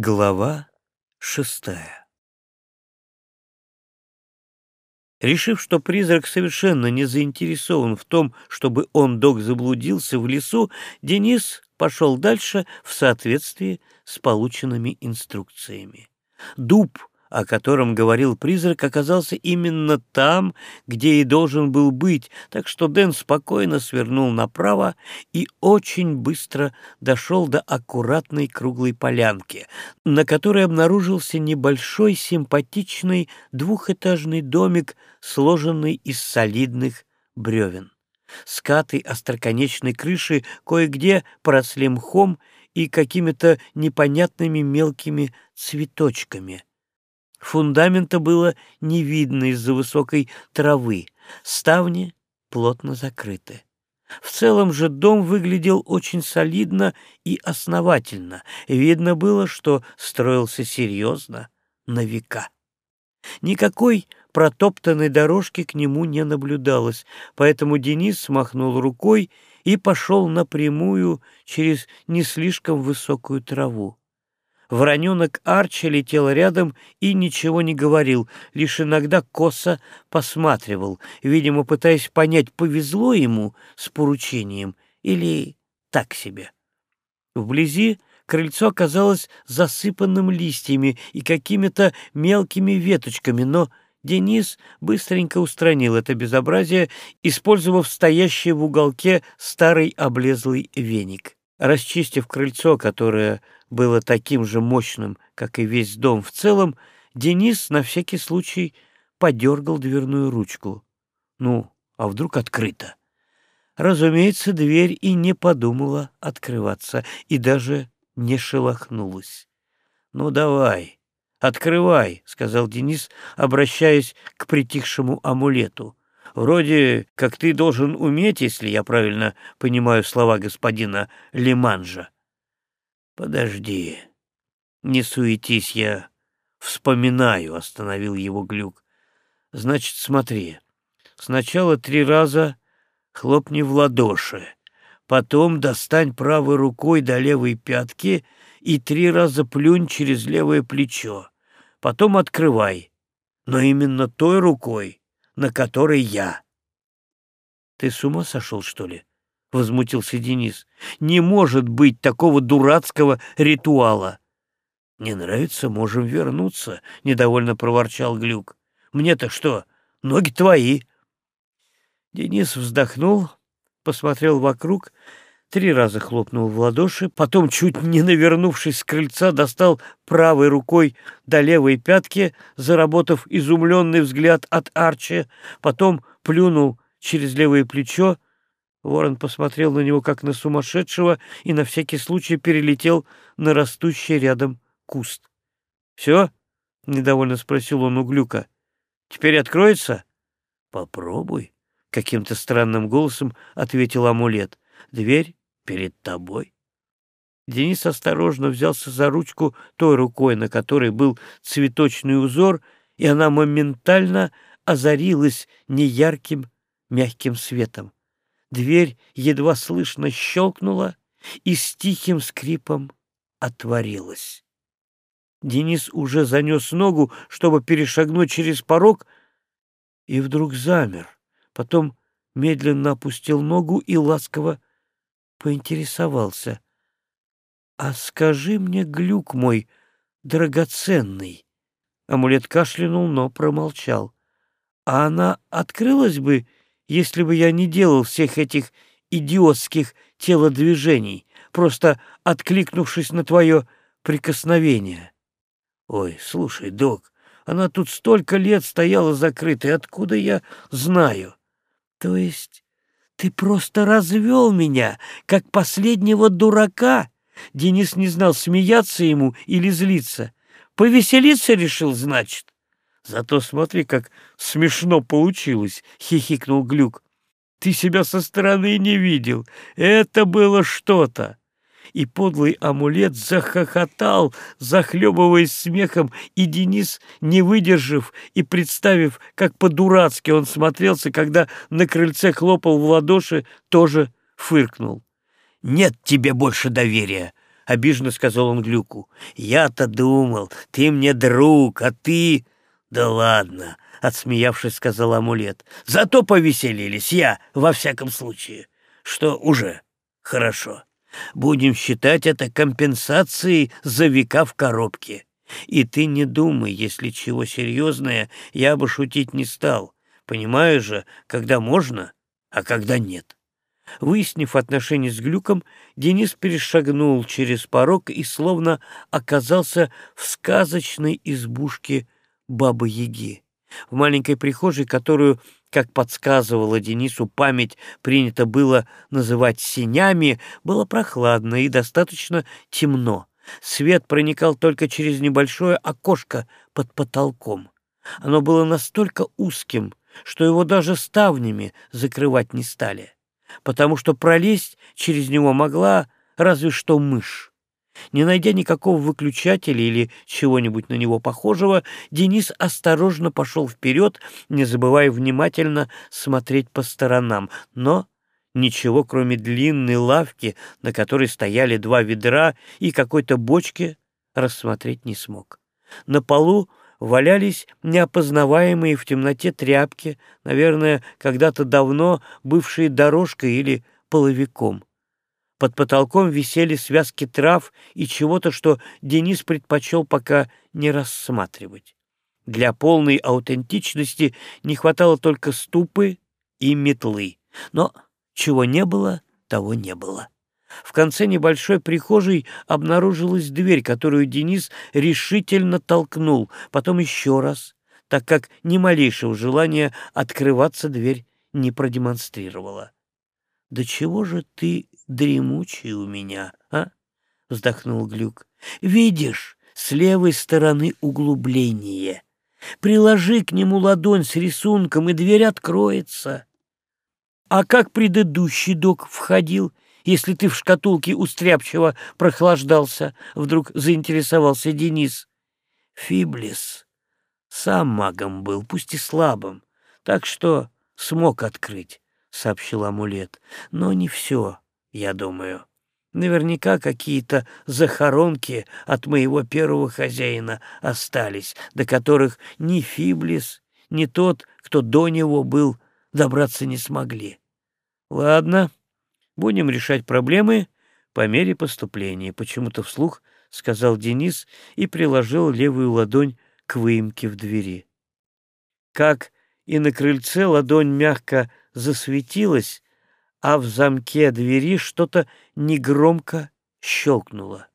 Глава шестая Решив, что призрак совершенно не заинтересован в том, чтобы он, док, заблудился в лесу, Денис пошел дальше в соответствии с полученными инструкциями. Дуб о котором говорил призрак, оказался именно там, где и должен был быть, так что Дэн спокойно свернул направо и очень быстро дошел до аккуратной круглой полянки, на которой обнаружился небольшой симпатичный двухэтажный домик, сложенный из солидных бревен. Скаты остроконечной крыши кое-где поросли мхом и какими-то непонятными мелкими цветочками — Фундамента было не видно из-за высокой травы, ставни плотно закрыты. В целом же дом выглядел очень солидно и основательно. Видно было, что строился серьезно, на века. Никакой протоптанной дорожки к нему не наблюдалось, поэтому Денис смахнул рукой и пошел напрямую через не слишком высокую траву. Вороненок Арчи летел рядом и ничего не говорил, лишь иногда косо посматривал, видимо, пытаясь понять, повезло ему с поручением или так себе. Вблизи крыльцо оказалось засыпанным листьями и какими-то мелкими веточками, но Денис быстренько устранил это безобразие, использовав стоящий в уголке старый облезлый веник. Расчистив крыльцо, которое было таким же мощным, как и весь дом в целом, Денис на всякий случай подергал дверную ручку. Ну, а вдруг открыто? Разумеется, дверь и не подумала открываться, и даже не шелохнулась. «Ну, давай, открывай», — сказал Денис, обращаясь к притихшему амулету. Вроде как ты должен уметь, если я правильно понимаю слова господина Лиманжа. Подожди, не суетись, я вспоминаю, остановил его глюк. Значит, смотри, сначала три раза хлопни в ладоши, потом достань правой рукой до левой пятки и три раза плюнь через левое плечо, потом открывай, но именно той рукой, на которой я. Ты с ума сошел, что ли? — возмутился Денис. «Не может быть такого дурацкого ритуала!» «Не нравится, можем вернуться», — недовольно проворчал Глюк. «Мне-то что, ноги твои?» Денис вздохнул, посмотрел вокруг три раза хлопнул в ладоши, потом, чуть не навернувшись с крыльца, достал правой рукой до левой пятки, заработав изумленный взгляд от Арчи, потом плюнул через левое плечо. Ворон посмотрел на него, как на сумасшедшего, и на всякий случай перелетел на растущий рядом куст. — Все? — недовольно спросил он у Глюка. — Теперь откроется? — Попробуй, — каким-то странным голосом ответил амулет. Дверь перед тобой. Денис осторожно взялся за ручку той рукой, на которой был цветочный узор, и она моментально озарилась неярким мягким светом. Дверь едва слышно щелкнула и с тихим скрипом отворилась. Денис уже занес ногу, чтобы перешагнуть через порог, и вдруг замер. Потом медленно опустил ногу и ласково поинтересовался. — А скажи мне, глюк мой драгоценный. Амулет кашлянул, но промолчал. — А она открылась бы, если бы я не делал всех этих идиотских телодвижений, просто откликнувшись на твое прикосновение? — Ой, слушай, док, она тут столько лет стояла закрытой, откуда я знаю? — То есть «Ты просто развел меня, как последнего дурака!» Денис не знал, смеяться ему или злиться. «Повеселиться решил, значит?» «Зато смотри, как смешно получилось!» — хихикнул Глюк. «Ты себя со стороны не видел. Это было что-то!» И подлый амулет захохотал, захлебываясь смехом, и Денис, не выдержав и представив, как по-дурацки он смотрелся, когда на крыльце хлопал в ладоши, тоже фыркнул. «Нет тебе больше доверия!» — обиженно сказал он Глюку. «Я-то думал, ты мне друг, а ты...» «Да ладно», — отсмеявшись, сказал амулет. «Зато повеселились я, во всяком случае, что уже хорошо. Будем считать это компенсацией за века в коробке. И ты не думай, если чего серьезное, я бы шутить не стал. Понимаешь же, когда можно, а когда нет». Выяснив отношения с Глюком, Денис перешагнул через порог и словно оказался в сказочной избушке Бабы-Яги. В маленькой прихожей, которую, как подсказывала Денису память, принято было называть синями, было прохладно и достаточно темно. Свет проникал только через небольшое окошко под потолком. Оно было настолько узким, что его даже ставнями закрывать не стали потому что пролезть через него могла разве что мышь. Не найдя никакого выключателя или чего-нибудь на него похожего, Денис осторожно пошел вперед, не забывая внимательно смотреть по сторонам, но ничего, кроме длинной лавки, на которой стояли два ведра и какой-то бочки, рассмотреть не смог. На полу валялись неопознаваемые в темноте тряпки, наверное, когда-то давно бывшие дорожкой или половиком. Под потолком висели связки трав и чего-то, что Денис предпочел пока не рассматривать. Для полной аутентичности не хватало только ступы и метлы. Но чего не было, того не было. В конце небольшой прихожей обнаружилась дверь, которую Денис решительно толкнул, потом еще раз, так как ни малейшего желания открываться дверь не продемонстрировала. — Да чего же ты дремучий у меня, а? — вздохнул Глюк. — Видишь, с левой стороны углубление. Приложи к нему ладонь с рисунком, и дверь откроется. А как предыдущий док входил — если ты в шкатулке устряпчиво прохлаждался, — вдруг заинтересовался Денис. Фиблис сам магом был, пусть и слабым, так что смог открыть, — сообщил амулет. Но не все, я думаю. Наверняка какие-то захоронки от моего первого хозяина остались, до которых ни Фиблис, ни тот, кто до него был, добраться не смогли. Ладно, Будем решать проблемы по мере поступления. Почему-то вслух сказал Денис и приложил левую ладонь к выемке в двери. Как и на крыльце ладонь мягко засветилась, а в замке двери что-то негромко щелкнуло.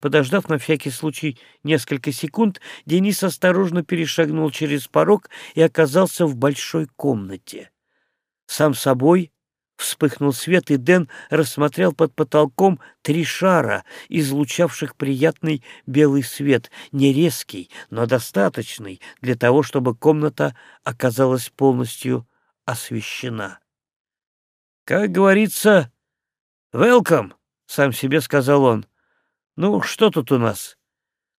Подождав на всякий случай несколько секунд, Денис осторожно перешагнул через порог и оказался в большой комнате. Сам собой Вспыхнул свет, и Дэн рассмотрел под потолком три шара, излучавших приятный белый свет, не резкий, но достаточный для того, чтобы комната оказалась полностью освещена. «Как говорится, welcome!» — сам себе сказал он. «Ну, что тут у нас?»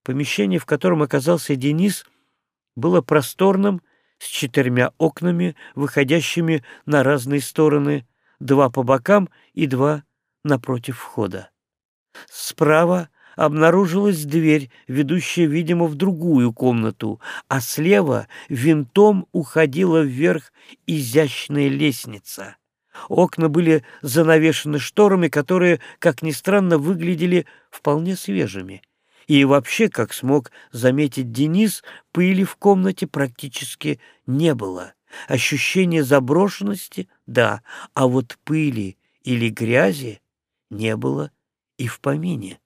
Помещение, в котором оказался Денис, было просторным, с четырьмя окнами, выходящими на разные стороны, два по бокам и два напротив входа. Справа обнаружилась дверь, ведущая, видимо, в другую комнату, а слева винтом уходила вверх изящная лестница. Окна были занавешены шторами, которые, как ни странно, выглядели вполне свежими. И вообще, как смог заметить Денис, пыли в комнате практически не было. Ощущение заброшенности — да, а вот пыли или грязи не было и в помине.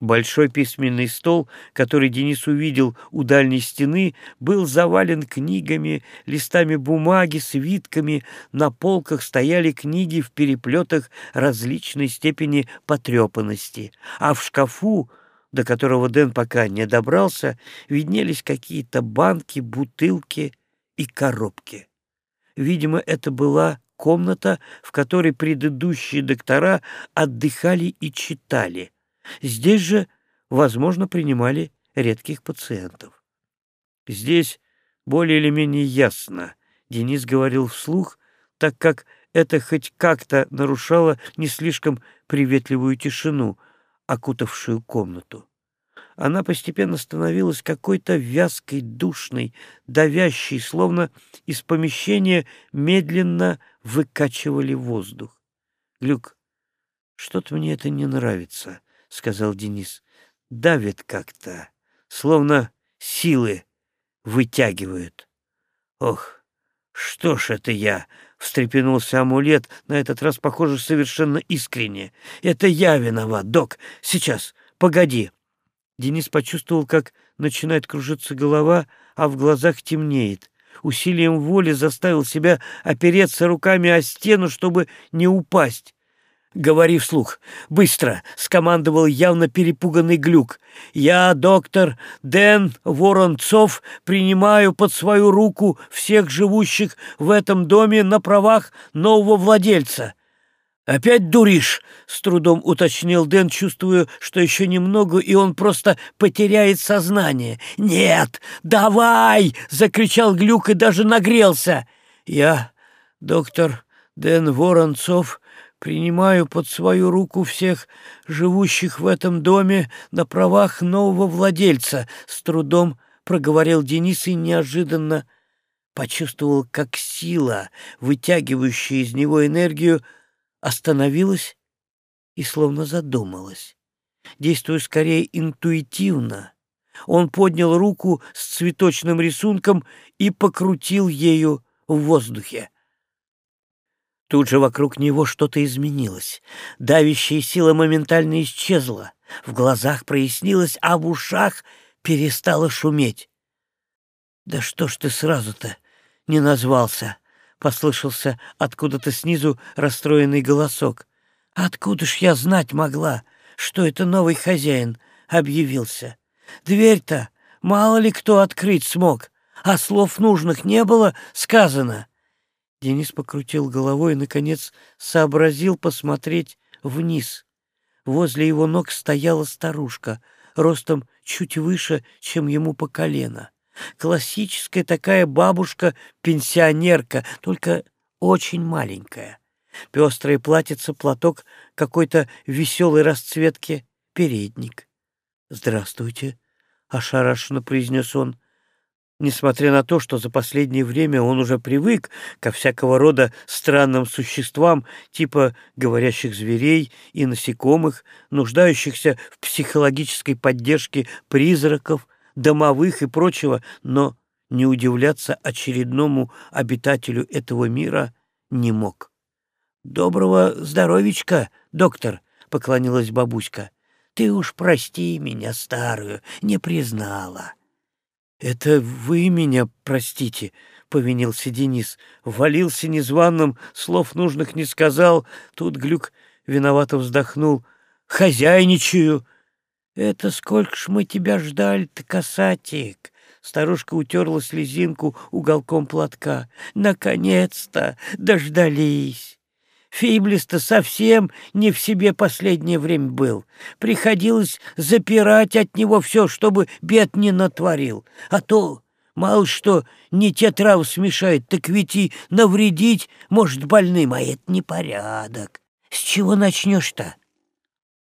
Большой письменный стол, который Денис увидел у дальней стены, был завален книгами, листами бумаги, свитками. На полках стояли книги в переплетах различной степени потрепанности, а в шкафу, до которого Дэн пока не добрался, виднелись какие-то банки, бутылки — и коробки. Видимо, это была комната, в которой предыдущие доктора отдыхали и читали. Здесь же, возможно, принимали редких пациентов. Здесь более или менее ясно, Денис говорил вслух, так как это хоть как-то нарушало не слишком приветливую тишину. окутавшую комнату. Она постепенно становилась какой-то вязкой, душной, давящей, словно из помещения медленно выкачивали воздух. — Глюк, что-то мне это не нравится, — сказал Денис. — Давит как-то, словно силы вытягивают. — Ох, что ж это я? — встрепенулся амулет, на этот раз, похоже, совершенно искренне. — Это я виноват, док. Сейчас, погоди. Денис почувствовал, как начинает кружиться голова, а в глазах темнеет. Усилием воли заставил себя опереться руками о стену, чтобы не упасть. «Говори вслух. Быстро!» — скомандовал явно перепуганный Глюк. «Я, доктор Дэн Воронцов, принимаю под свою руку всех живущих в этом доме на правах нового владельца. «Опять дуришь?» — с трудом уточнил Дэн, чувствуя, что еще немного, и он просто потеряет сознание. «Нет, давай!» — закричал Глюк и даже нагрелся. «Я, доктор Дэн Воронцов, принимаю под свою руку всех живущих в этом доме на правах нового владельца», — с трудом проговорил Денис и неожиданно почувствовал, как сила, вытягивающая из него энергию, — остановилась и словно задумалась. Действуя скорее интуитивно, он поднял руку с цветочным рисунком и покрутил ею в воздухе. Тут же вокруг него что-то изменилось. Давящая сила моментально исчезла. В глазах прояснилось, а в ушах перестало шуметь. «Да что ж ты сразу-то не назвался?» — послышался откуда-то снизу расстроенный голосок. «Откуда ж я знать могла, что это новый хозяин?» — объявился. «Дверь-то мало ли кто открыть смог, а слов нужных не было сказано». Денис покрутил головой и, наконец, сообразил посмотреть вниз. Возле его ног стояла старушка, ростом чуть выше, чем ему по колено. Классическая такая бабушка-пенсионерка, только очень маленькая. Пестрое платьице, платок какой-то веселой расцветки, передник. «Здравствуйте», — ошарашенно произнес он. Несмотря на то, что за последнее время он уже привык ко всякого рода странным существам, типа говорящих зверей и насекомых, нуждающихся в психологической поддержке призраков, домовых и прочего, но не удивляться очередному обитателю этого мира не мог. «Доброго здоровичка, доктор!» — поклонилась бабуська. «Ты уж прости меня, старую, не признала». «Это вы меня простите», — повинился Денис. Валился незваным, слов нужных не сказал. Тут Глюк виновато вздохнул. «Хозяйничаю!» «Это сколько ж мы тебя ждали-то, касатик!» Старушка утерла слезинку уголком платка. «Наконец-то дождались!» Фиблис-то совсем не в себе последнее время был. Приходилось запирать от него все, чтобы бед не натворил. А то мало что не те травы смешает, так ведь и навредить может больным, а это непорядок. С чего начнешь-то?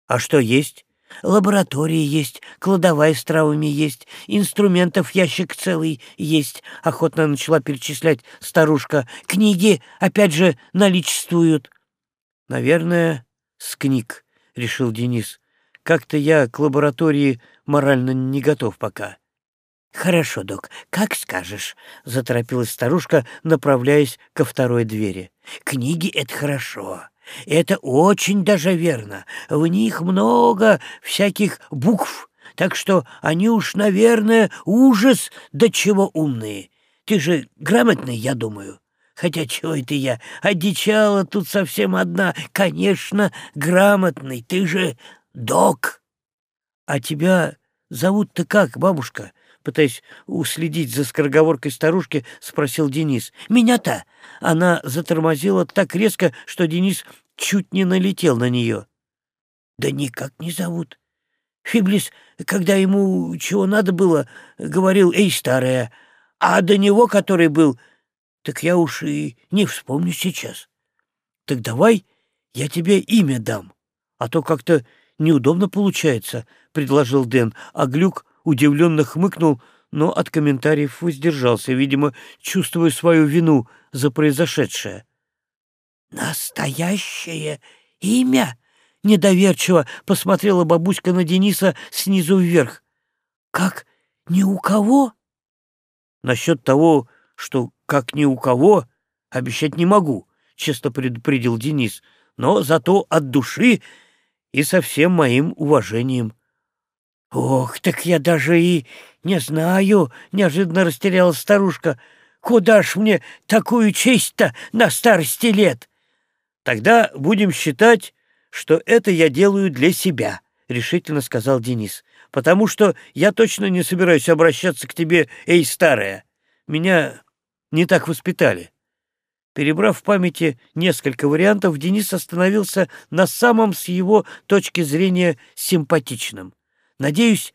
А что есть? Лаборатории есть, кладовая с травами есть, инструментов ящик целый есть, — охотно начала перечислять старушка. Книги, опять же, наличествуют. — Наверное, с книг, — решил Денис. Как-то я к лаборатории морально не готов пока. — Хорошо, док, как скажешь, — заторопилась старушка, направляясь ко второй двери. — Книги — это хорошо. Это очень даже верно. В них много всяких букв, так что они уж, наверное, ужас до чего умные. Ты же грамотный, я думаю. Хотя чего это я? Одичала тут совсем одна. Конечно, грамотный. Ты же док. А тебя зовут-то как, бабушка? Пытаясь уследить за скороговоркой старушки, спросил Денис. «Меня-то!» Она затормозила так резко, что Денис чуть не налетел на нее. «Да никак не зовут. Фиблис, когда ему чего надо было, говорил «Эй, старая!» А до него, который был, так я уж и не вспомню сейчас. Так давай я тебе имя дам, а то как-то неудобно получается», — предложил Дэн, а Глюк удивленно хмыкнул, но от комментариев воздержался, видимо, чувствуя свою вину за произошедшее. «Настоящее имя?» — недоверчиво посмотрела бабуська на Дениса снизу вверх. «Как ни у кого?» «Насчет того, что как ни у кого, обещать не могу», — честно предупредил Денис, «но зато от души и со всем моим уважением». «Ох, так я даже и не знаю», — неожиданно растерялась старушка. «Куда ж мне такую честь-то на старости лет?» «Тогда будем считать, что это я делаю для себя», — решительно сказал Денис. «Потому что я точно не собираюсь обращаться к тебе, эй, старая. Меня не так воспитали». Перебрав в памяти несколько вариантов, Денис остановился на самом с его точки зрения симпатичном. «Надеюсь,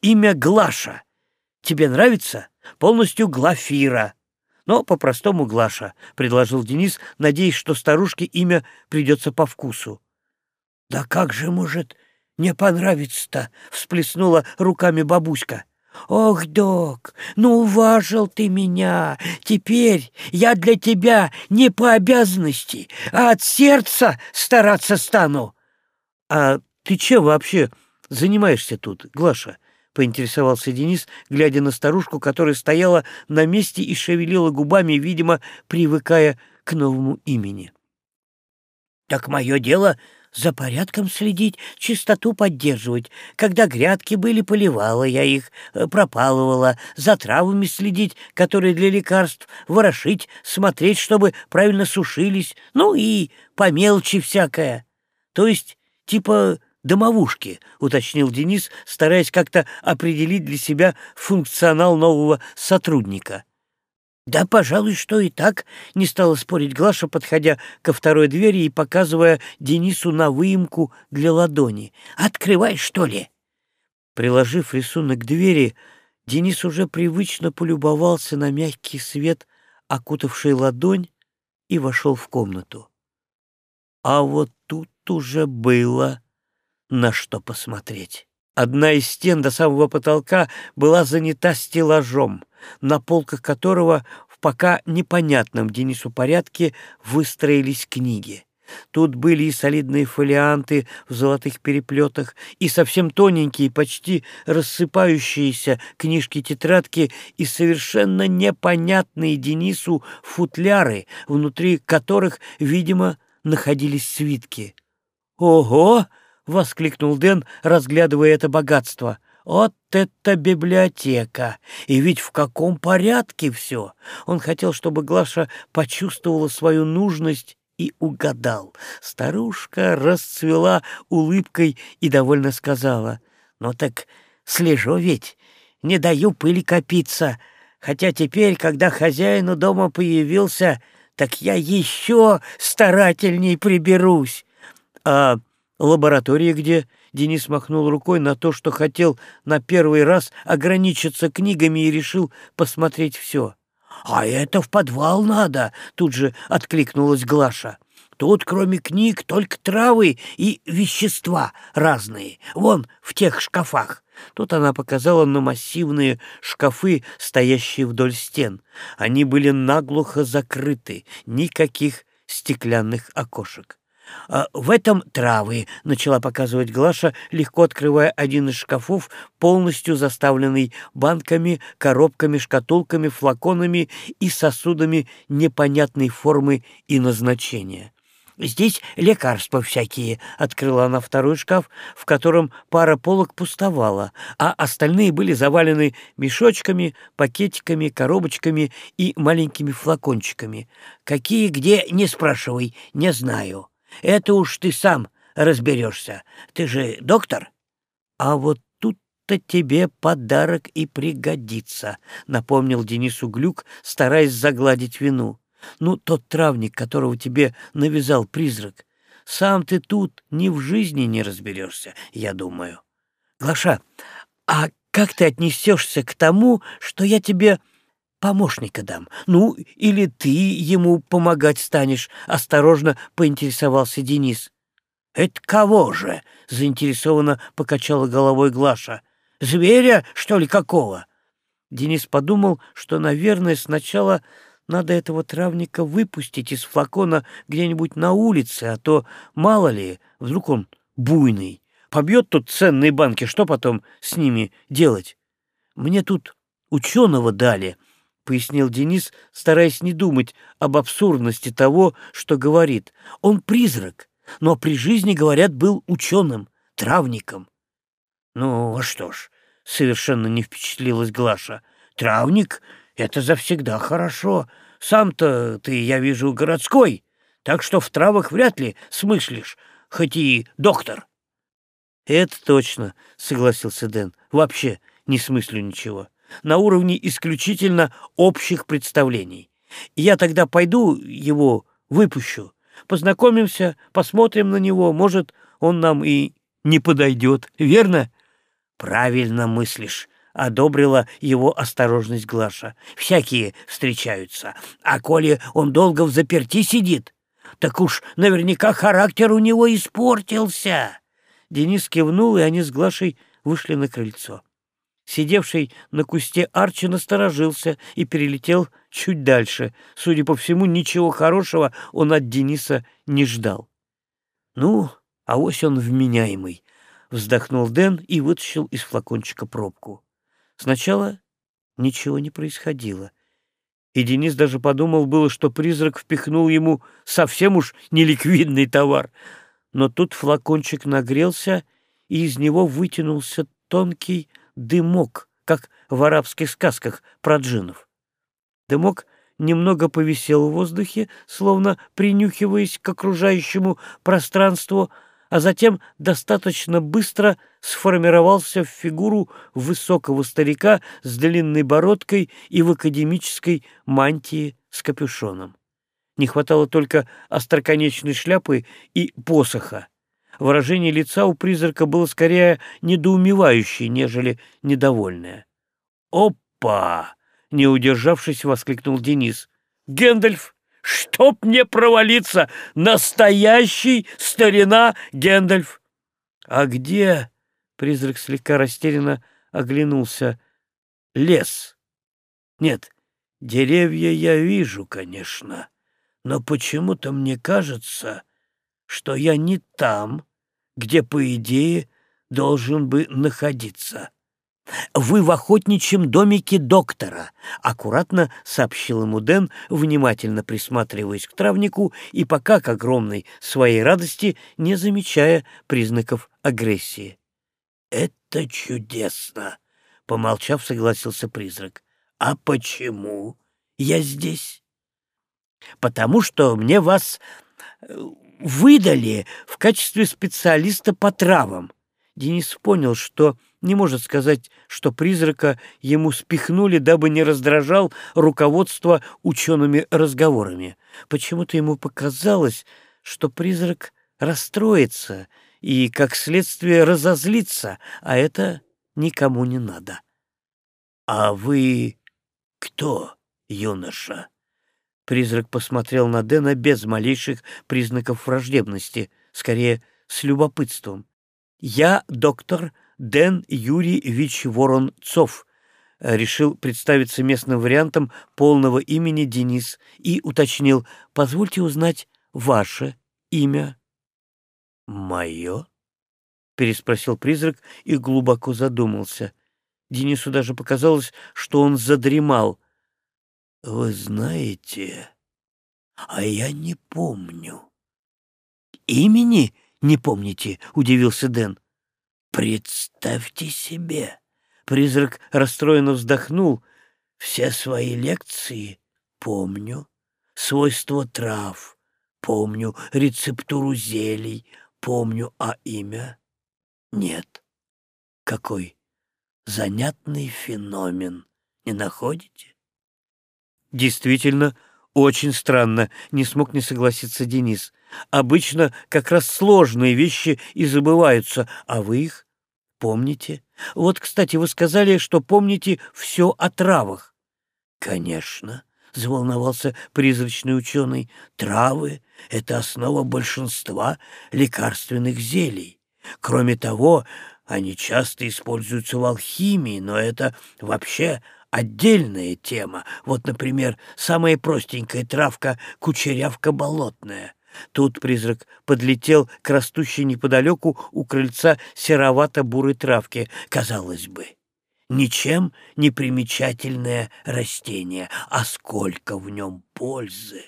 имя Глаша. Тебе нравится? Полностью Глафира». «Но по-простому Глаша», — предложил Денис, надеясь, что старушке имя придется по вкусу. «Да как же может не понравиться-то?» — всплеснула руками бабуська. «Ох, док, ну уважил ты меня! Теперь я для тебя не по обязанности, а от сердца стараться стану!» «А ты чем вообще занимаешься тут, Глаша?» — поинтересовался Денис, глядя на старушку, которая стояла на месте и шевелила губами, видимо, привыкая к новому имени. «Так мое дело за порядком следить, чистоту поддерживать. Когда грядки были, поливала я их, э, пропалывала, за травами следить, которые для лекарств, ворошить, смотреть, чтобы правильно сушились, ну и по мелочи всякое. То есть, типа домовушки, уточнил Денис, стараясь как-то определить для себя функционал нового сотрудника. «Да, пожалуй, что и так», — не стала спорить Глаша, подходя ко второй двери и показывая Денису на выемку для ладони. «Открывай, что ли?» Приложив рисунок к двери, Денис уже привычно полюбовался на мягкий свет, окутавший ладонь, и вошел в комнату. А вот тут уже было на что посмотреть. Одна из стен до самого потолка была занята стеллажом, на полках которого в пока непонятном Денису порядке выстроились книги. Тут были и солидные фолианты в золотых переплетах, и совсем тоненькие, почти рассыпающиеся книжки-тетрадки, и совершенно непонятные Денису футляры, внутри которых, видимо, находились свитки. «Ого!» — воскликнул Дэн, разглядывая это богатство. «Вот это библиотека! И ведь в каком порядке все!» Он хотел, чтобы Глаша почувствовала свою нужность и угадал. Старушка расцвела улыбкой и довольно сказала. «Ну так слежу ведь, не даю пыли копиться, хотя теперь, когда хозяину дома появился, так я еще старательней приберусь». «А Лаборатория где?» Денис махнул рукой на то, что хотел на первый раз ограничиться книгами и решил посмотреть все. «А это в подвал надо!» — тут же откликнулась Глаша. «Тут, кроме книг, только травы и вещества разные. Вон, в тех шкафах». Тут она показала на массивные шкафы, стоящие вдоль стен. Они были наглухо закрыты, никаких стеклянных окошек. А «В этом травы», — начала показывать Глаша, легко открывая один из шкафов, полностью заставленный банками, коробками, шкатулками, флаконами и сосудами непонятной формы и назначения. «Здесь лекарства всякие», — открыла она второй шкаф, в котором пара полок пустовала, а остальные были завалены мешочками, пакетиками, коробочками и маленькими флакончиками. «Какие где, не спрашивай, не знаю». Это уж ты сам разберешься. Ты же доктор? А вот тут-то тебе подарок и пригодится, напомнил Денису Глюк, стараясь загладить вину. Ну, тот травник, которого тебе навязал призрак. Сам ты тут ни в жизни не разберешься, я думаю. Глаша, а как ты отнесешься к тому, что я тебе помощника дам. Ну, или ты ему помогать станешь, — осторожно поинтересовался Денис. «Это кого же?» — заинтересованно покачала головой Глаша. «Зверя, что ли, какого?» Денис подумал, что, наверное, сначала надо этого травника выпустить из флакона где-нибудь на улице, а то, мало ли, вдруг он буйный. Побьет тут ценные банки, что потом с ними делать? Мне тут ученого дали, — пояснил Денис, стараясь не думать об абсурдности того, что говорит. Он призрак, но при жизни, говорят, был ученым, травником. Ну, а что ж, совершенно не впечатлилась Глаша. Травник — это завсегда хорошо. Сам-то ты, я вижу, городской, так что в травах вряд ли смыслишь, хоть и доктор. «Это точно», — согласился Дэн. «Вообще не смыслю ничего. На уровне исключительно общих представлений. Я тогда пойду его выпущу. Познакомимся, посмотрим на него. Может, он нам и не подойдет, верно?» «Правильно мыслишь», — одобрила его осторожность Глаша. «Всякие встречаются. А коли он долго в заперти сидит, так уж наверняка характер у него испортился». Денис кивнул, и они с Глашей вышли на крыльцо. Сидевший на кусте Арчи насторожился и перелетел чуть дальше. Судя по всему, ничего хорошего он от Дениса не ждал. «Ну, а ось он вменяемый», — вздохнул Дэн и вытащил из флакончика пробку. Сначала ничего не происходило. И Денис даже подумал было, что призрак впихнул ему совсем уж неликвидный товар — но тут флакончик нагрелся, и из него вытянулся тонкий дымок, как в арабских сказках про джинов. Дымок немного повисел в воздухе, словно принюхиваясь к окружающему пространству, а затем достаточно быстро сформировался в фигуру высокого старика с длинной бородкой и в академической мантии с капюшоном. Не хватало только остроконечной шляпы и посоха. Выражение лица у призрака было скорее недоумевающее, нежели недовольное. «Опа!» — не удержавшись, воскликнул Денис. «Гэндальф! Чтоб мне провалиться! Настоящий старина Гэндальф!» «А где?» — призрак слегка растерянно оглянулся. «Лес. Нет, деревья я вижу, конечно» но почему-то мне кажется, что я не там, где, по идее, должен бы находиться. «Вы в охотничьем домике доктора», — аккуратно сообщил ему Дэн, внимательно присматриваясь к травнику и пока к огромной своей радости не замечая признаков агрессии. «Это чудесно», — помолчав, согласился призрак. «А почему я здесь?» потому что мне вас э, выдали в качестве специалиста по травам. Денис понял, что не может сказать, что призрака ему спихнули, дабы не раздражал руководство учеными разговорами. Почему-то ему показалось, что призрак расстроится и, как следствие, разозлится, а это никому не надо. — А вы кто, юноша? Призрак посмотрел на Дэна без малейших признаков враждебности, скорее с любопытством. «Я доктор Дэн Юрьевич Воронцов», — решил представиться местным вариантом полного имени Денис и уточнил, «Позвольте узнать ваше имя». «Мое?» — переспросил призрак и глубоко задумался. Денису даже показалось, что он задремал — вы знаете, а я не помню. Имени не помните? Удивился Дэн. Представьте себе. Призрак расстроенно вздохнул. Все свои лекции помню. Свойства трав помню. Рецептуру зелий помню. А имя? Нет. Какой занятный феномен. Не находите? Действительно, очень странно, не смог не согласиться Денис. Обычно как раз сложные вещи и забываются, а вы их помните? Вот, кстати, вы сказали, что помните все о травах. Конечно, заволновался призрачный ученый. Травы — это основа большинства лекарственных зелий. Кроме того, они часто используются в алхимии, но это вообще отдельная тема. Вот, например, самая простенькая травка — кучерявка болотная. Тут призрак подлетел к растущей неподалеку у крыльца серовато-бурой травке, казалось бы. Ничем не примечательное растение, а сколько в нем пользы!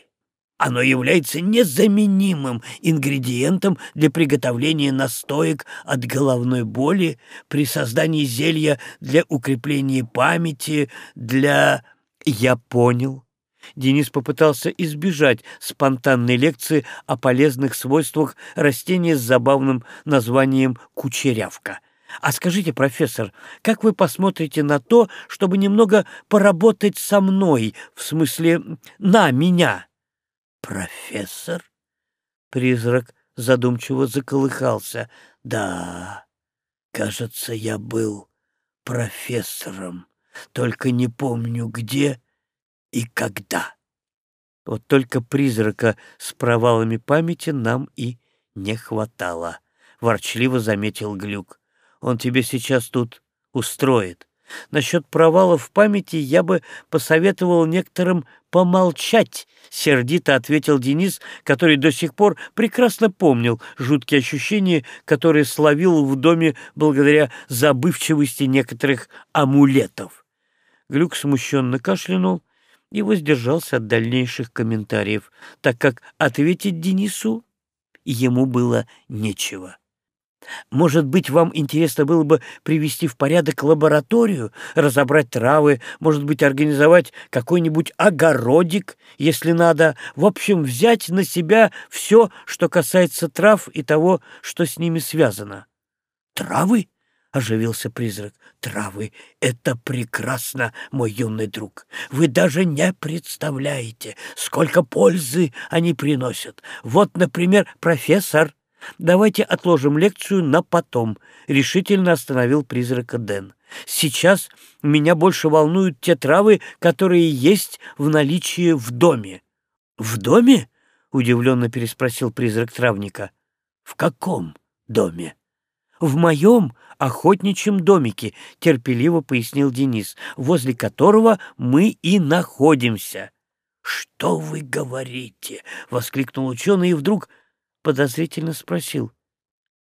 Оно является незаменимым ингредиентом для приготовления настоек от головной боли, при создании зелья для укрепления памяти, для... Я понял. Денис попытался избежать спонтанной лекции о полезных свойствах растения с забавным названием «кучерявка». А скажите, профессор, как вы посмотрите на то, чтобы немного поработать со мной, в смысле, на меня? «Профессор?» Призрак задумчиво заколыхался. «Да, кажется, я был профессором, только не помню где и когда». Вот только призрака с провалами памяти нам и не хватало, — ворчливо заметил Глюк. Он тебе сейчас тут устроит. Насчет провалов в памяти я бы посоветовал некоторым помолчать, — сердито ответил Денис, который до сих пор прекрасно помнил жуткие ощущения, которые словил в доме благодаря забывчивости некоторых амулетов. Глюк смущенно кашлянул и воздержался от дальнейших комментариев, так как ответить Денису ему было нечего. Может быть, вам интересно было бы привести в порядок лабораторию, разобрать травы, может быть, организовать какой-нибудь огородик, если надо. В общем, взять на себя все, что касается трав и того, что с ними связано. «Травы?» — оживился призрак. «Травы — это прекрасно, мой юный друг. Вы даже не представляете, сколько пользы они приносят. Вот, например, профессор «Давайте отложим лекцию на потом», — решительно остановил призрака Дэн. «Сейчас меня больше волнуют те травы, которые есть в наличии в доме». «В доме?» — удивленно переспросил призрак травника. «В каком доме?» «В моем охотничьем домике», — терпеливо пояснил Денис, «возле которого мы и находимся». «Что вы говорите?» — воскликнул ученый и вдруг подозрительно спросил.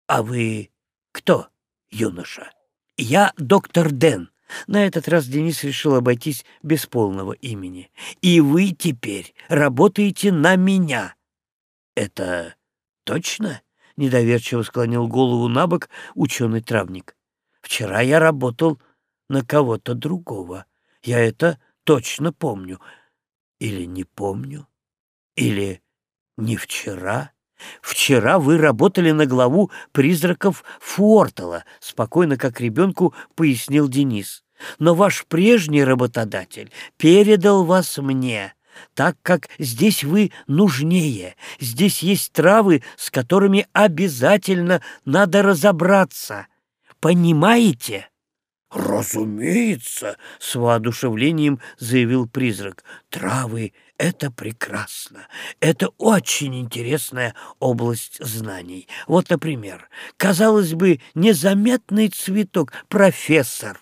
«А вы кто, юноша?» «Я доктор Дэн». На этот раз Денис решил обойтись без полного имени. «И вы теперь работаете на меня». «Это точно?» — недоверчиво склонил голову на бок ученый-травник. «Вчера я работал на кого-то другого. Я это точно помню. Или не помню? Или не вчера?» Вчера вы работали на главу призраков Фуортала, спокойно, как ребенку, пояснил Денис. Но ваш прежний работодатель передал вас мне, так как здесь вы нужнее. Здесь есть травы, с которыми обязательно надо разобраться. Понимаете? «Разумеется», — с воодушевлением заявил призрак, — «травы — это прекрасно. Это очень интересная область знаний. Вот, например, казалось бы, незаметный цветок, профессор.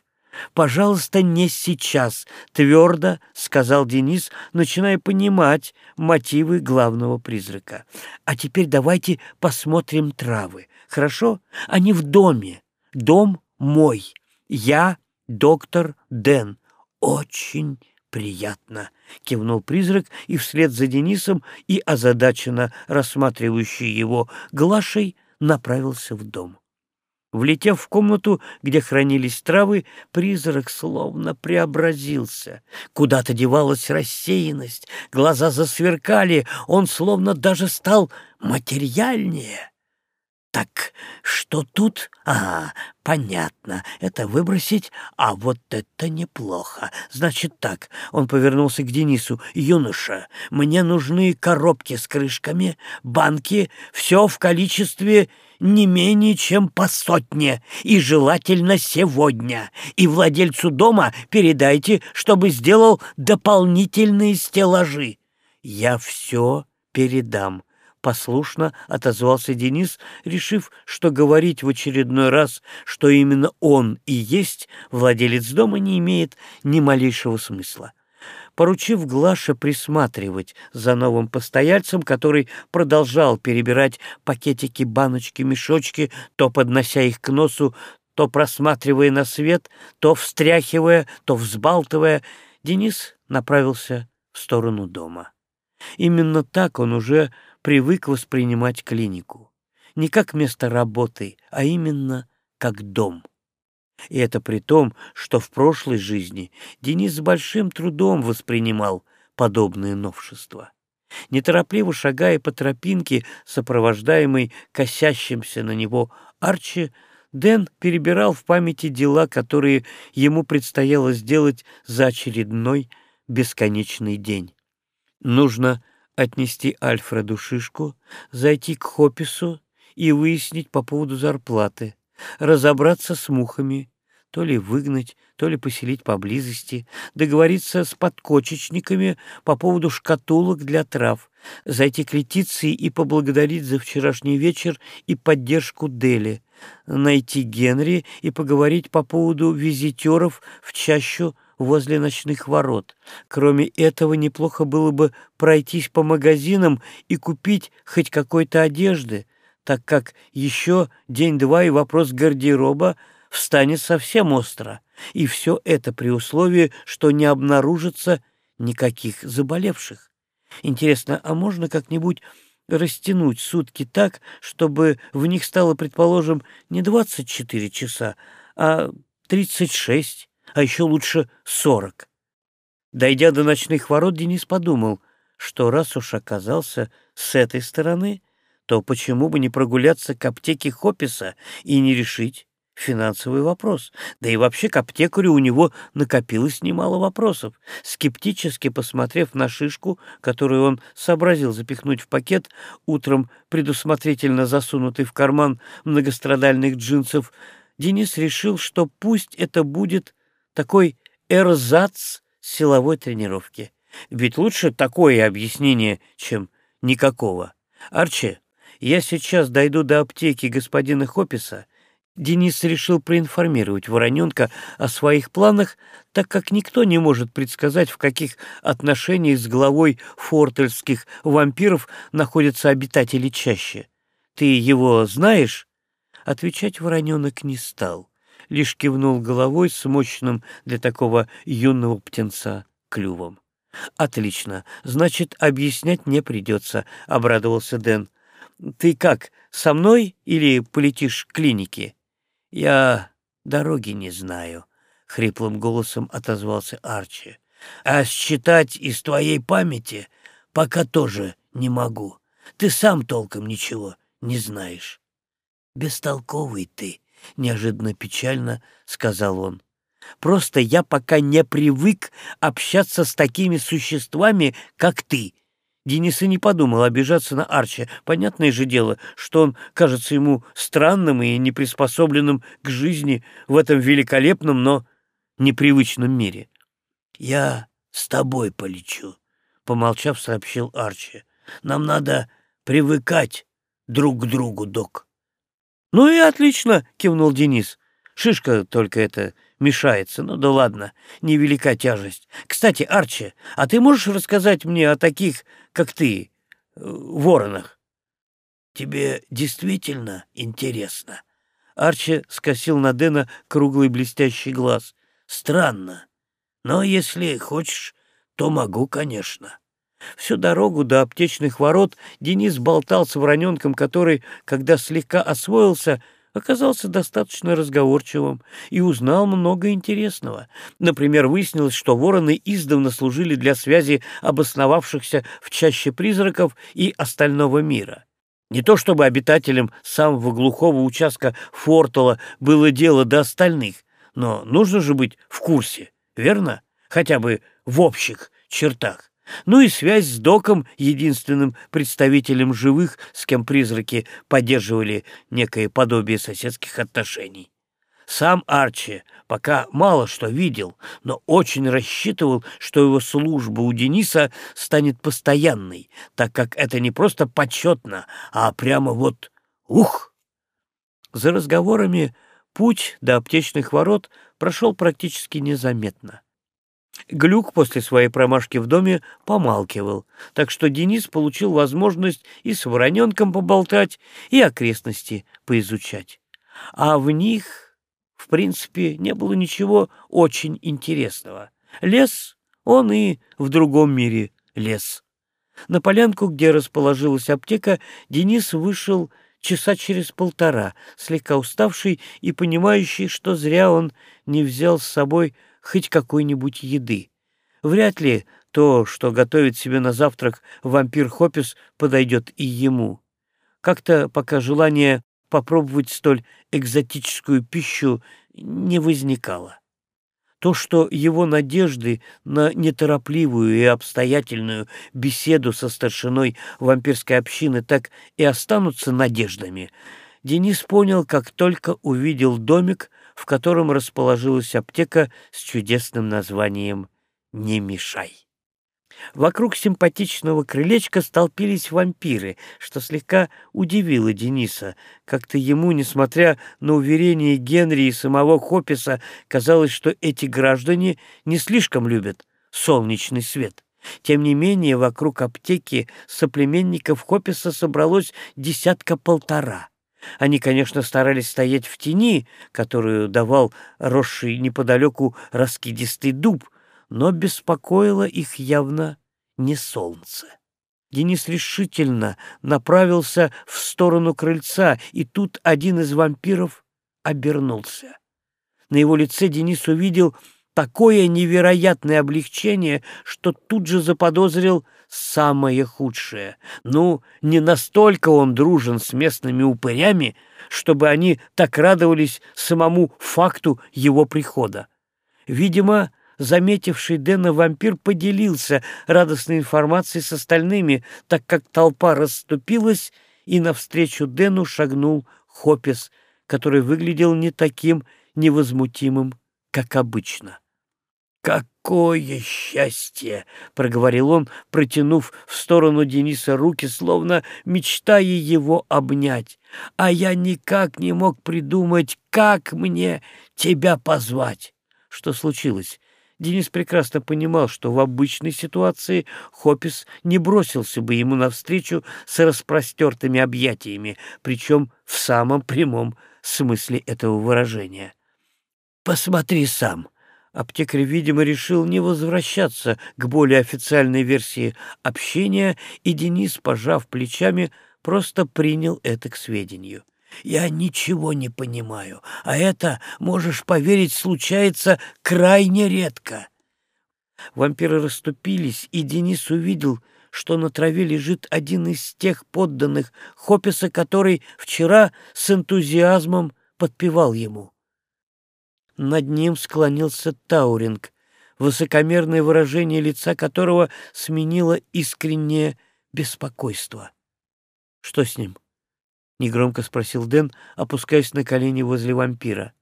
«Пожалуйста, не сейчас», — твердо сказал Денис, начиная понимать мотивы главного призрака. «А теперь давайте посмотрим травы. Хорошо? Они в доме. Дом мой». Я доктор Дэн. Очень приятно, кивнул призрак и вслед за Денисом и озадаченно рассматривающий его Глашей направился в дом. Влетев в комнату, где хранились травы, призрак словно преобразился. Куда-то девалась рассеянность, глаза засверкали, он словно даже стал материальнее. Так что тут? А, понятно, это выбросить, а вот это неплохо. Значит так, он повернулся к Денису. Юноша, мне нужны коробки с крышками, банки, все в количестве не менее чем по сотне, и желательно сегодня. И владельцу дома передайте, чтобы сделал дополнительные стеллажи. Я все передам, послушно отозвался Денис, решив, что говорить в очередной раз, что именно он и есть владелец дома, не имеет ни малейшего смысла поручив Глаше присматривать за новым постояльцем, который продолжал перебирать пакетики, баночки, мешочки, то поднося их к носу, то просматривая на свет, то встряхивая, то взбалтывая, Денис направился в сторону дома. Именно так он уже привык воспринимать клинику. Не как место работы, а именно как дом. И это при том, что в прошлой жизни Денис с большим трудом воспринимал подобные новшества. Неторопливо шагая по тропинке, сопровождаемой косящимся на него Арчи, Дэн перебирал в памяти дела, которые ему предстояло сделать за очередной бесконечный день. Нужно отнести Альфреду шишку, зайти к Хопису и выяснить по поводу зарплаты, разобраться с мухами, то ли выгнать, то ли поселить поблизости, договориться с подкочечниками по поводу шкатулок для трав, зайти к Летиции и поблагодарить за вчерашний вечер и поддержку Дели, найти Генри и поговорить по поводу визитеров в чащу возле ночных ворот. Кроме этого, неплохо было бы пройтись по магазинам и купить хоть какой-то одежды, так как еще день-два и вопрос гардероба встанет совсем остро, и все это при условии, что не обнаружится никаких заболевших. Интересно, а можно как-нибудь растянуть сутки так, чтобы в них стало, предположим, не 24 часа, а 36, а еще лучше 40? Дойдя до ночных ворот, Денис подумал, что раз уж оказался с этой стороны, то почему бы не прогуляться к аптеке Хописа и не решить финансовый вопрос. Да и вообще к аптекарю у него накопилось немало вопросов. Скептически посмотрев на шишку, которую он сообразил запихнуть в пакет, утром предусмотрительно засунутый в карман многострадальных джинсов, Денис решил, что пусть это будет такой эрзац силовой тренировки. Ведь лучше такое объяснение, чем никакого. Арчи, я сейчас дойду до аптеки господина Хописа Денис решил проинформировать Вороненка о своих планах, так как никто не может предсказать, в каких отношениях с главой фортельских вампиров находятся обитатели чаще. «Ты его знаешь?» Отвечать Вороненок не стал, лишь кивнул головой с мощным для такого юного птенца клювом. «Отлично, значит, объяснять не придется», — обрадовался Дэн. «Ты как, со мной или полетишь к клинике?» «Я дороги не знаю», — хриплым голосом отозвался Арчи. «А считать из твоей памяти пока тоже не могу. Ты сам толком ничего не знаешь». «Бестолковый ты», — неожиданно печально сказал он. «Просто я пока не привык общаться с такими существами, как ты, Денис и не подумал обижаться на Арчи. Понятное же дело, что он кажется ему странным и неприспособленным к жизни в этом великолепном, но непривычном мире. «Я с тобой полечу», — помолчав, сообщил Арчи. «Нам надо привыкать друг к другу, док». «Ну и отлично», — кивнул Денис. «Шишка только это мешается. Ну да ладно, невелика тяжесть. Кстати, Арчи, а ты можешь рассказать мне о таких, как ты, э, воронах? Тебе действительно интересно? Арчи скосил на Дэна круглый блестящий глаз. Странно. Но если хочешь, то могу, конечно. Всю дорогу до аптечных ворот Денис болтал с вороненком, который, когда слегка освоился, оказался достаточно разговорчивым и узнал много интересного. Например, выяснилось, что вороны издавна служили для связи обосновавшихся в чаще призраков и остального мира. Не то чтобы обитателям самого глухого участка Фортала было дело до остальных, но нужно же быть в курсе, верно? Хотя бы в общих чертах. Ну и связь с доком, единственным представителем живых, с кем призраки поддерживали некое подобие соседских отношений. Сам Арчи пока мало что видел, но очень рассчитывал, что его служба у Дениса станет постоянной, так как это не просто почетно, а прямо вот ух! За разговорами путь до аптечных ворот прошел практически незаметно. Глюк после своей промашки в доме помалкивал, так что Денис получил возможность и с вороненком поболтать, и окрестности поизучать. А в них, в принципе, не было ничего очень интересного. Лес, он и в другом мире лес. На полянку, где расположилась аптека, Денис вышел часа через полтора, слегка уставший и понимающий, что зря он не взял с собой хоть какой-нибудь еды. Вряд ли то, что готовит себе на завтрак вампир Хопис, подойдет и ему. Как-то пока желание попробовать столь экзотическую пищу не возникало. То, что его надежды на неторопливую и обстоятельную беседу со старшиной вампирской общины так и останутся надеждами, Денис понял, как только увидел домик, в котором расположилась аптека с чудесным названием «Не мешай». Вокруг симпатичного крылечка столпились вампиры, что слегка удивило Дениса. Как-то ему, несмотря на уверение Генри и самого Хописа, казалось, что эти граждане не слишком любят солнечный свет. Тем не менее, вокруг аптеки соплеменников Хописа собралось десятка-полтора. Они, конечно, старались стоять в тени, которую давал росший неподалеку раскидистый дуб, но беспокоило их явно не солнце. Денис решительно направился в сторону крыльца, и тут один из вампиров обернулся. На его лице Денис увидел такое невероятное облегчение, что тут же заподозрил самое худшее. Ну, не настолько он дружен с местными упырями, чтобы они так радовались самому факту его прихода. Видимо, заметивший Дэна вампир поделился радостной информацией с остальными, так как толпа расступилась, и навстречу Дэну шагнул Хопис, который выглядел не таким невозмутимым, как обычно. «Какое счастье!» — проговорил он, протянув в сторону Дениса руки, словно мечтая его обнять. «А я никак не мог придумать, как мне тебя позвать!» Что случилось? Денис прекрасно понимал, что в обычной ситуации Хопис не бросился бы ему навстречу с распростертыми объятиями, причем в самом прямом смысле этого выражения. «Посмотри сам», Аптекарь, видимо, решил не возвращаться к более официальной версии общения, и Денис, пожав плечами, просто принял это к сведению. «Я ничего не понимаю, а это, можешь поверить, случается крайне редко». Вампиры расступились, и Денис увидел, что на траве лежит один из тех подданных Хописа, который вчера с энтузиазмом подпевал ему. Над ним склонился Тауринг, высокомерное выражение лица которого сменило искреннее беспокойство. «Что с ним?» — негромко спросил Дэн, опускаясь на колени возле вампира.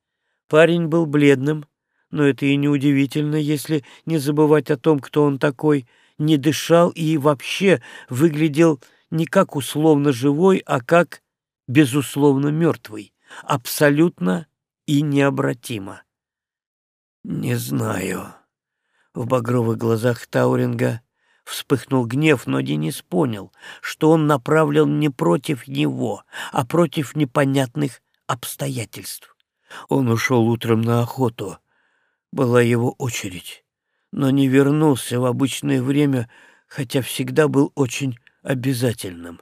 Парень был бледным, но это и неудивительно, если не забывать о том, кто он такой, не дышал и вообще выглядел не как условно живой, а как безусловно мертвый, абсолютно и необратимо. «Не знаю». В багровых глазах Тауринга вспыхнул гнев, но Денис понял, что он направлен не против него, а против непонятных обстоятельств. Он ушел утром на охоту. Была его очередь, но не вернулся в обычное время, хотя всегда был очень обязательным.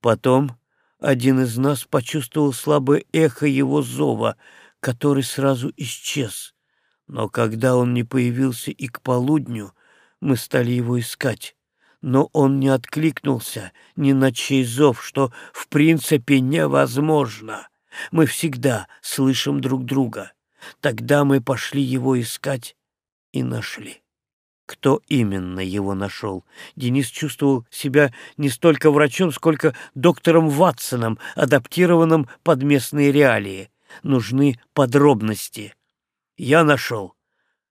Потом один из нас почувствовал слабое эхо его зова, который сразу исчез. Но когда он не появился и к полудню, мы стали его искать. Но он не откликнулся ни на чей зов, что в принципе невозможно. Мы всегда слышим друг друга. Тогда мы пошли его искать и нашли. Кто именно его нашел? Денис чувствовал себя не столько врачом, сколько доктором Ватсоном, адаптированным под местные реалии. Нужны подробности. Я нашел.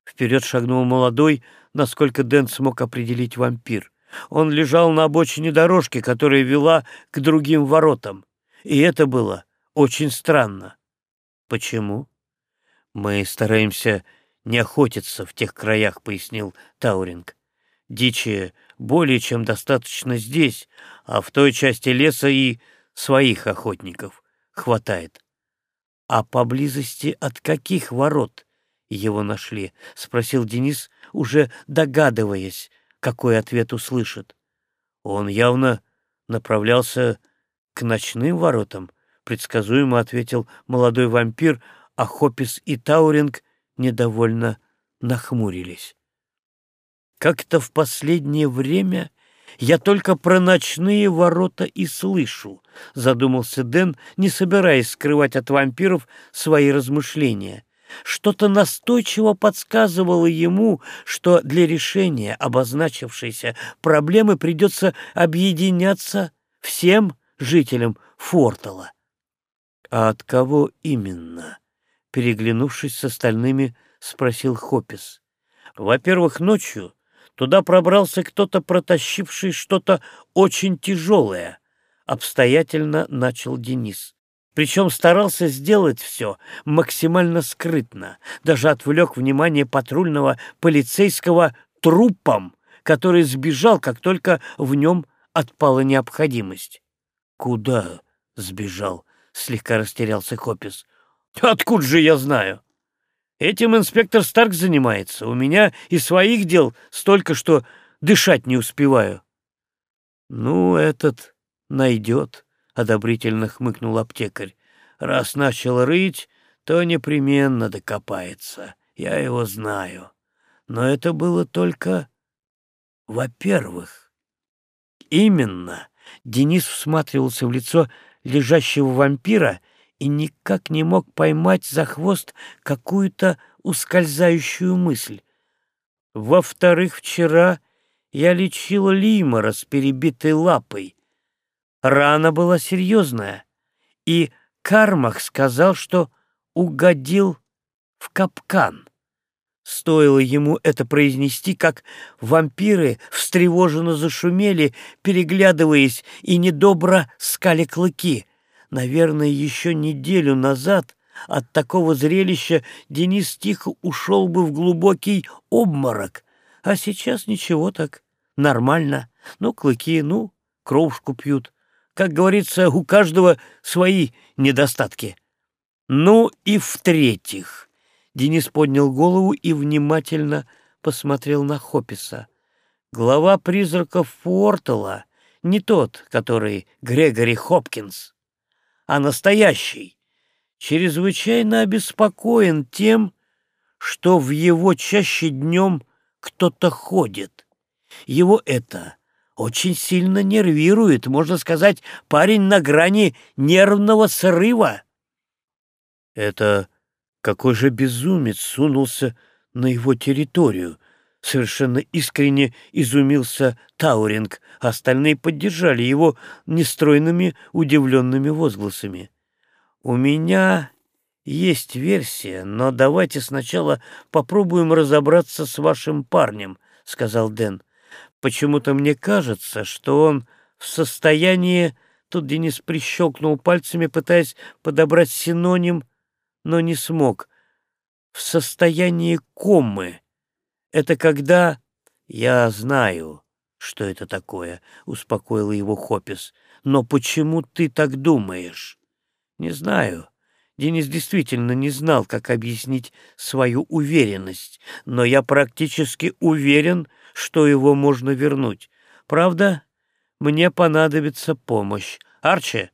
Вперед шагнул молодой, насколько Дэн смог определить вампир. Он лежал на обочине дорожки, которая вела к другим воротам. И это было очень странно. Почему? Мы стараемся не охотиться в тех краях, пояснил Тауринг. Дичи более чем достаточно здесь, а в той части леса и своих охотников хватает. А поблизости от каких ворот его нашли? спросил Денис, уже догадываясь, какой ответ услышит. Он явно направлялся к ночным воротам, предсказуемо ответил молодой вампир, а Хопис и Тауринг недовольно нахмурились. Как-то в последнее время я только про ночные ворота и слышу, задумался Дэн, не собираясь скрывать от вампиров свои размышления. Что-то настойчиво подсказывало ему, что для решения обозначившейся проблемы придется объединяться всем жителям Фортала. «А от кого именно?» — переглянувшись с остальными, спросил Хопис. «Во-первых, ночью туда пробрался кто-то, протащивший что-то очень тяжелое», — обстоятельно начал Денис. Причем старался сделать все максимально скрытно, даже отвлек внимание патрульного полицейского трупом, который сбежал, как только в нем отпала необходимость. «Куда сбежал?» — слегка растерялся Хопис. «Откуда же я знаю? Этим инспектор Старк занимается. У меня и своих дел столько, что дышать не успеваю». «Ну, этот найдет», — одобрительно хмыкнул аптекарь. «Раз начал рыть, то непременно докопается. Я его знаю. Но это было только во-первых. Именно. Денис всматривался в лицо лежащего вампира и никак не мог поймать за хвост какую-то ускользающую мысль. Во-вторых, вчера я лечила Лимора с перебитой лапой. Рана была серьезная, и Кармах сказал, что угодил в капкан. Стоило ему это произнести, как вампиры встревоженно зашумели, переглядываясь и недобро скали клыки. Наверное, еще неделю назад от такого зрелища Денис тихо ушел бы в глубокий обморок, а сейчас ничего так, нормально. Ну, клыки, ну, кровушку пьют. Как говорится, у каждого свои недостатки. Ну и в-третьих, Денис поднял голову и внимательно посмотрел на Хописа. Глава призраков Фуортела не тот, который Грегори Хопкинс, а настоящий, чрезвычайно обеспокоен тем, что в его чаще днем кто-то ходит. Его это очень сильно нервирует, можно сказать, парень на грани нервного срыва. Это какой же безумец сунулся на его территорию? Совершенно искренне изумился Тауринг, остальные поддержали его нестройными удивленными возгласами. «У меня есть версия, но давайте сначала попробуем разобраться с вашим парнем», — сказал Дэн. Почему-то мне кажется, что он в состоянии... Тут Денис прищелкнул пальцами, пытаясь подобрать синоним, но не смог. В состоянии комы. Это когда... Я знаю, что это такое, — успокоил его Хопис. Но почему ты так думаешь? Не знаю. Денис действительно не знал, как объяснить свою уверенность, но я практически уверен, что его можно вернуть. Правда, мне понадобится помощь. Арчи,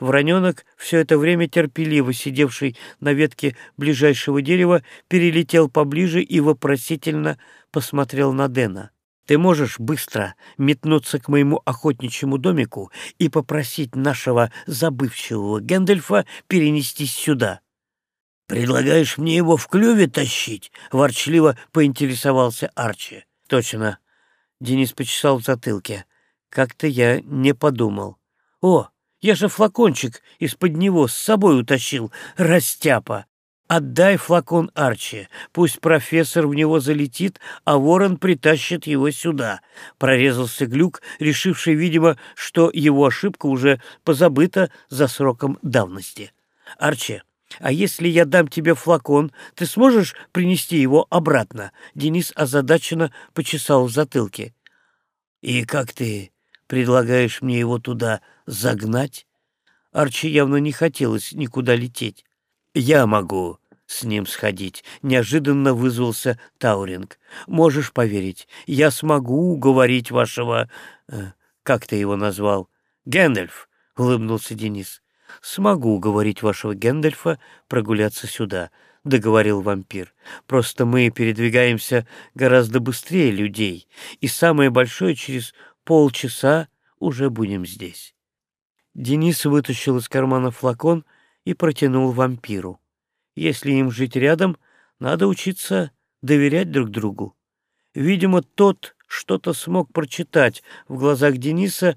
Враненок, все это время терпеливо сидевший на ветке ближайшего дерева, перелетел поближе и вопросительно посмотрел на Дэна. «Ты можешь быстро метнуться к моему охотничьему домику и попросить нашего забывчивого Гэндальфа перенестись сюда?» «Предлагаешь мне его в клюве тащить?» — ворчливо поинтересовался Арчи. Точно. Денис почесал в затылке. Как-то я не подумал. О, Я же флакончик из-под него с собой утащил, растяпа. Отдай флакон Арчи, пусть профессор в него залетит, а ворон притащит его сюда. Прорезался глюк, решивший, видимо, что его ошибка уже позабыта за сроком давности. Арчи, а если я дам тебе флакон, ты сможешь принести его обратно? Денис озадаченно почесал в затылке. И как ты предлагаешь мне его туда загнать? Арчи явно не хотелось никуда лететь. «Я могу с ним сходить», — неожиданно вызвался Тауринг. «Можешь поверить, я смогу уговорить вашего... Э, как ты его назвал?» «Гэндальф», — улыбнулся Денис. «Смогу уговорить вашего Гэндальфа прогуляться сюда», — договорил вампир. «Просто мы передвигаемся гораздо быстрее людей, и самое большое через полчаса уже будем здесь». Денис вытащил из кармана флакон — и протянул вампиру. Если им жить рядом, надо учиться доверять друг другу. Видимо, тот что-то смог прочитать в глазах Дениса,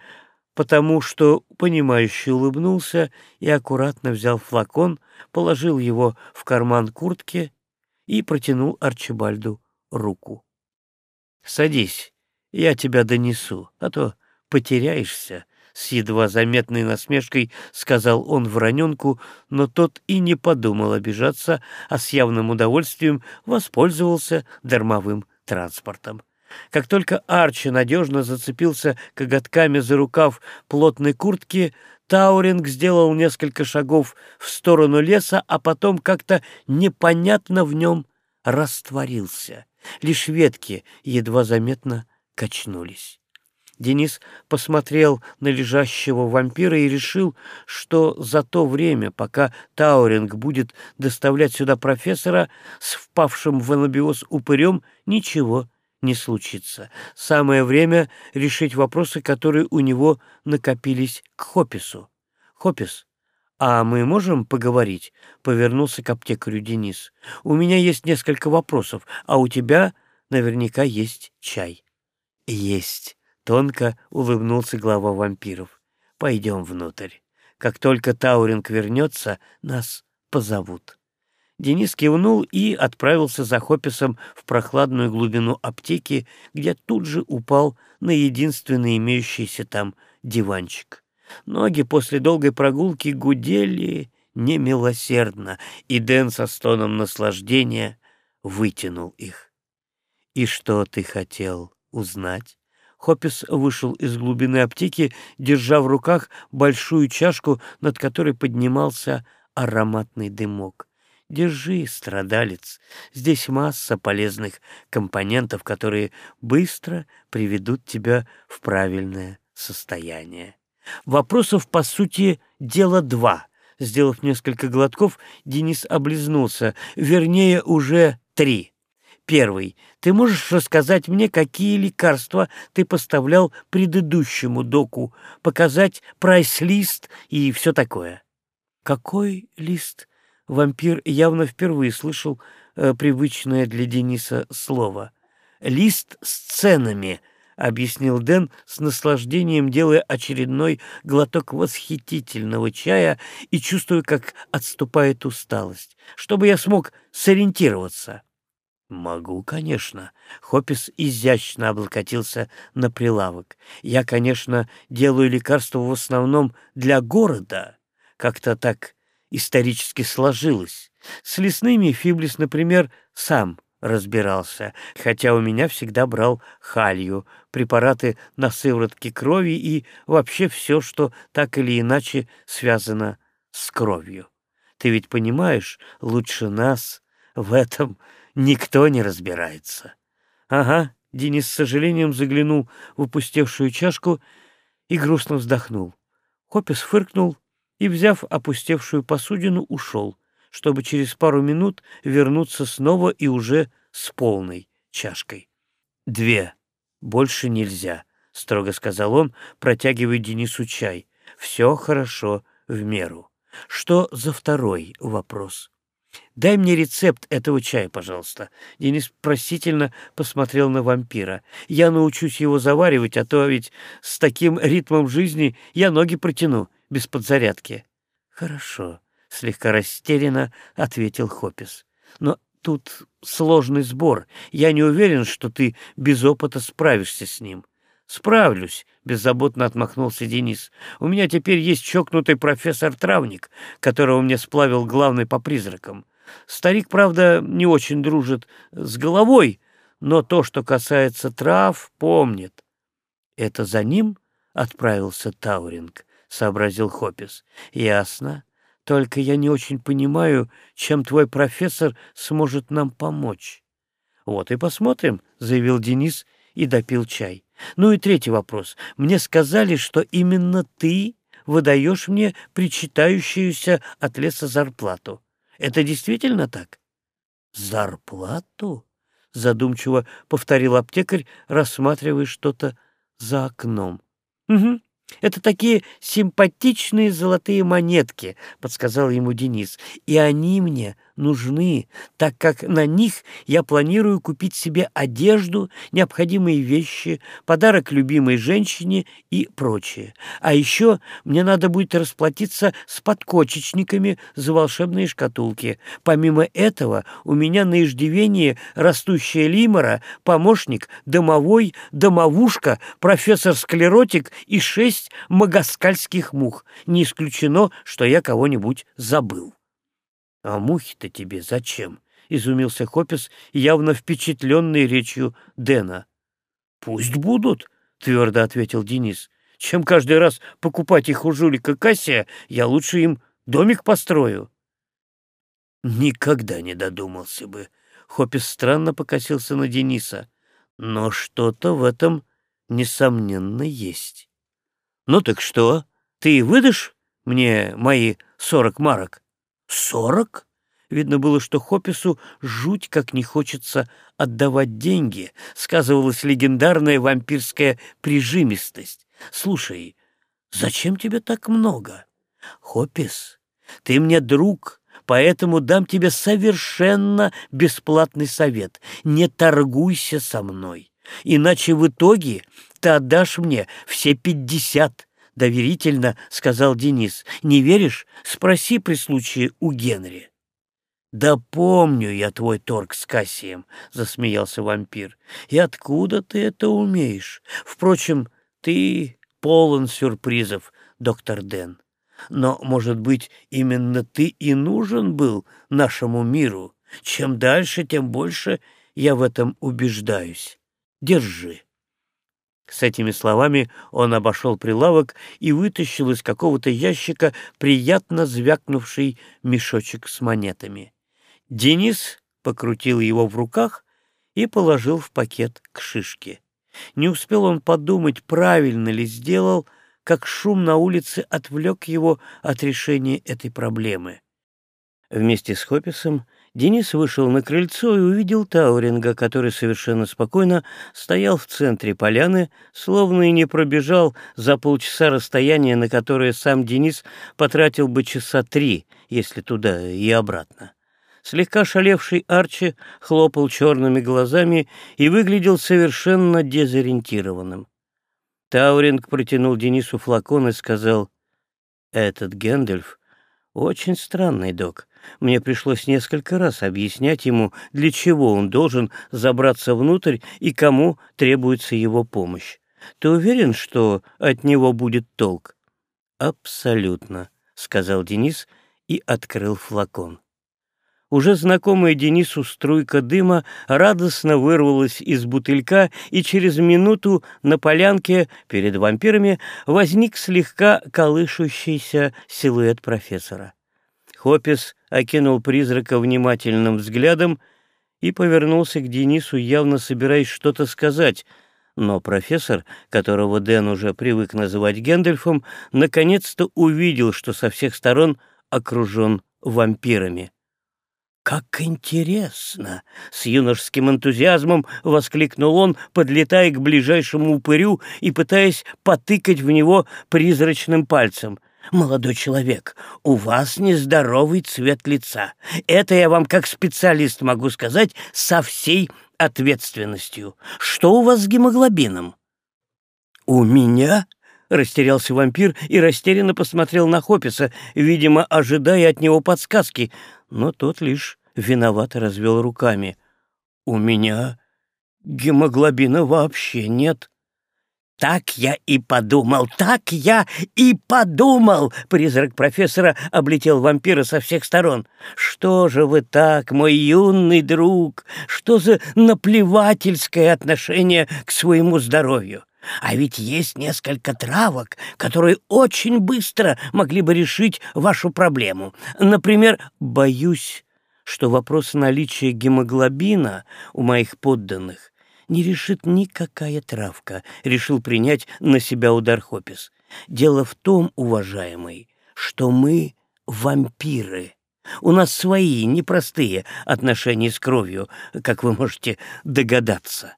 потому что понимающе улыбнулся и аккуратно взял флакон, положил его в карман куртки и протянул Арчибальду руку. «Садись, я тебя донесу, а то потеряешься с едва заметной насмешкой сказал он Вороненку, но тот и не подумал обижаться, а с явным удовольствием воспользовался дармовым транспортом. Как только Арчи надежно зацепился коготками за рукав плотной куртки, Тауринг сделал несколько шагов в сторону леса, а потом как-то непонятно в нем растворился. Лишь ветки едва заметно качнулись. Денис посмотрел на лежащего вампира и решил, что за то время, пока Тауринг будет доставлять сюда профессора с впавшим в анабиоз упырем, ничего не случится. Самое время решить вопросы, которые у него накопились к Хопису. «Хопис, а мы можем поговорить?» — повернулся к аптекарю Денис. «У меня есть несколько вопросов, а у тебя наверняка есть чай». «Есть». Тонко улыбнулся глава вампиров. «Пойдем внутрь. Как только Тауринг вернется, нас позовут». Денис кивнул и отправился за Хописом в прохладную глубину аптеки, где тут же упал на единственный имеющийся там диванчик. Ноги после долгой прогулки гудели немилосердно, и Дэн со стоном наслаждения вытянул их. «И что ты хотел узнать?» Хоппис вышел из глубины аптеки, держа в руках большую чашку, над которой поднимался ароматный дымок. Держи, страдалец, здесь масса полезных компонентов, которые быстро приведут тебя в правильное состояние. Вопросов, по сути, дело два. Сделав несколько глотков, Денис облизнулся, вернее, уже три. Первый. Ты можешь рассказать мне, какие лекарства ты поставлял предыдущему доку, показать прайс-лист и все такое? Какой лист? Вампир явно впервые слышал э, привычное для Дениса слово. Лист с ценами, объяснил Дэн с наслаждением, делая очередной глоток восхитительного чая и чувствуя, как отступает усталость, чтобы я смог сориентироваться. «Могу, конечно». Хопис изящно облокотился на прилавок. «Я, конечно, делаю лекарства в основном для города. Как-то так исторически сложилось. С лесными Фиблис, например, сам разбирался, хотя у меня всегда брал халью, препараты на сыворотке крови и вообще все, что так или иначе связано с кровью. Ты ведь понимаешь, лучше нас в этом никто не разбирается. Ага, Денис с сожалением заглянул в опустевшую чашку и грустно вздохнул. Хопис фыркнул и, взяв опустевшую посудину, ушел, чтобы через пару минут вернуться снова и уже с полной чашкой. «Две. Больше нельзя», — строго сказал он, протягивая Денису чай. «Все хорошо в меру. Что за второй вопрос?» «Дай мне рецепт этого чая, пожалуйста». Денис просительно посмотрел на вампира. «Я научусь его заваривать, а то ведь с таким ритмом жизни я ноги протяну без подзарядки. Хорошо, слегка растерянно ответил Хопис. Но тут сложный сбор. Я не уверен, что ты без опыта справишься с ним. «Справлюсь», — беззаботно отмахнулся Денис. «У меня теперь есть чокнутый профессор-травник, которого мне сплавил главный по призракам. Старик, правда, не очень дружит с головой, но то, что касается трав, помнит». «Это за ним?» — отправился Тауринг, — сообразил Хопис. «Ясно. Только я не очень понимаю, чем твой профессор сможет нам помочь». «Вот и посмотрим», — заявил Денис и допил чай. Ну и третий вопрос. Мне сказали, что именно ты выдаешь мне причитающуюся от леса зарплату. Это действительно так? Зарплату? Задумчиво повторил аптекарь, рассматривая что-то за окном. Угу. «Это такие симпатичные золотые монетки», — подсказал ему Денис. «И они мне нужны, так как на них я планирую купить себе одежду, необходимые вещи, подарок любимой женщине и прочее. А еще мне надо будет расплатиться с подкочечниками за волшебные шкатулки. Помимо этого у меня на иждивении растущая лимора, помощник, домовой, домовушка, профессор-склеротик и шесть магаскальских мух. Не исключено, что я кого-нибудь забыл. «А мухи-то тебе зачем?» — изумился Хопис, явно впечатленный речью Дэна. «Пусть будут», — твердо ответил Денис. «Чем каждый раз покупать их у жулика Кассия, я лучше им домик построю». «Никогда не додумался бы», — Хопис странно покосился на Дениса. «Но что-то в этом, несомненно, есть». «Ну так что, ты выдашь мне мои сорок марок?» Сорок? Видно было, что Хопису жуть как не хочется отдавать деньги. Сказывалась легендарная вампирская прижимистость. Слушай, зачем тебе так много? Хопис, ты мне друг, поэтому дам тебе совершенно бесплатный совет. Не торгуйся со мной, иначе в итоге ты отдашь мне все пятьдесят. — доверительно сказал Денис. «Не веришь? Спроси при случае у Генри». «Да помню я твой торг с Кассием», — засмеялся вампир. «И откуда ты это умеешь? Впрочем, ты полон сюрпризов, доктор Дэн. Но, может быть, именно ты и нужен был нашему миру. Чем дальше, тем больше я в этом убеждаюсь. Держи». С этими словами он обошел прилавок и вытащил из какого-то ящика приятно звякнувший мешочек с монетами. Денис покрутил его в руках и положил в пакет к шишке. Не успел он подумать, правильно ли сделал, как шум на улице отвлек его от решения этой проблемы. Вместе с Хописом Денис вышел на крыльцо и увидел Тауринга, который совершенно спокойно стоял в центре поляны, словно и не пробежал за полчаса расстояния, на которое сам Денис потратил бы часа три, если туда и обратно. Слегка шалевший Арчи хлопал черными глазами и выглядел совершенно дезориентированным. Тауринг протянул Денису флакон и сказал, «Этот Гэндальф очень странный, док. Мне пришлось несколько раз объяснять ему, для чего он должен забраться внутрь и кому требуется его помощь. Ты уверен, что от него будет толк? Абсолютно, сказал Денис и открыл флакон. Уже знакомая Денису струйка дыма радостно вырвалась из бутылька, и через минуту на полянке перед вампирами возник слегка колышущийся силуэт профессора. Хопис окинул призрака внимательным взглядом и повернулся к Денису, явно собираясь что-то сказать, но профессор, которого Дэн уже привык называть Гэндальфом, наконец-то увидел, что со всех сторон окружен вампирами. «Как интересно!» — с юношеским энтузиазмом воскликнул он, подлетая к ближайшему упырю и пытаясь потыкать в него призрачным пальцем — «Молодой человек, у вас нездоровый цвет лица. Это я вам как специалист могу сказать со всей ответственностью. Что у вас с гемоглобином?» «У меня?» — Растерялся вампир и растерянно посмотрел на Хописа, видимо, ожидая от него подсказки, но тот лишь виновато развел руками. «У меня гемоглобина вообще нет». «Так я и подумал, так я и подумал!» Призрак профессора облетел вампира со всех сторон. «Что же вы так, мой юный друг? Что за наплевательское отношение к своему здоровью? А ведь есть несколько травок, которые очень быстро могли бы решить вашу проблему. Например, боюсь, что вопрос наличия гемоглобина у моих подданных не решит никакая травка, решил принять на себя удар Хопис. Дело в том, уважаемый, что мы вампиры. У нас свои непростые отношения с кровью, как вы можете догадаться.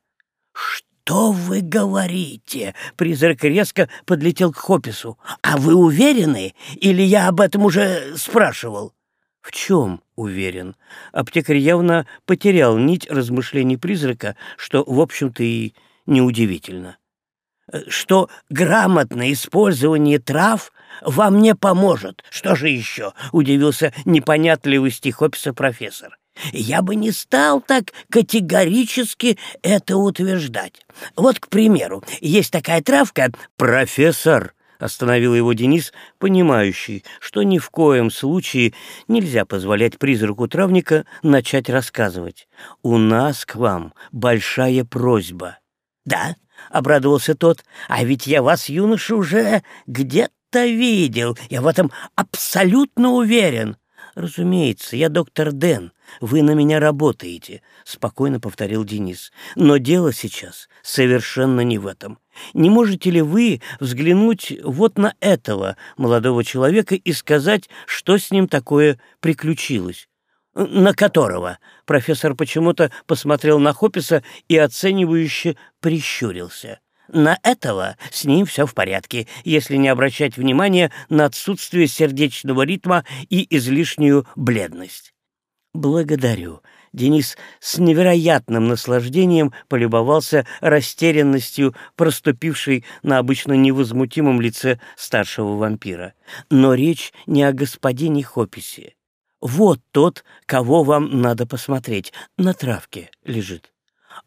Что? «Что вы говорите?» — призрак резко подлетел к Хопису. «А вы уверены? Или я об этом уже спрашивал?» «В чем уверен?» Аптекарь явно потерял нить размышлений призрака, что, в общем-то, и неудивительно. «Что грамотное использование трав вам не поможет. Что же еще?» — удивился непонятливости Хописа профессор. Я бы не стал так категорически это утверждать. Вот, к примеру, есть такая травка... «Профессор!» — остановил его Денис, понимающий, что ни в коем случае нельзя позволять призраку травника начать рассказывать. «У нас к вам большая просьба». «Да?» — обрадовался тот. «А ведь я вас, юноша, уже где-то видел. Я в этом абсолютно уверен». «Разумеется, я доктор Дэн. Вы на меня работаете», — спокойно повторил Денис. «Но дело сейчас совершенно не в этом. Не можете ли вы взглянуть вот на этого молодого человека и сказать, что с ним такое приключилось?» «На которого?» Профессор почему-то посмотрел на Хописа и оценивающе прищурился. На этого с ним все в порядке, если не обращать внимания на отсутствие сердечного ритма и излишнюю бледность. «Благодарю». Денис с невероятным наслаждением полюбовался растерянностью, проступившей на обычно невозмутимом лице старшего вампира. Но речь не о господине Хописе. Вот тот, кого вам надо посмотреть. На травке лежит.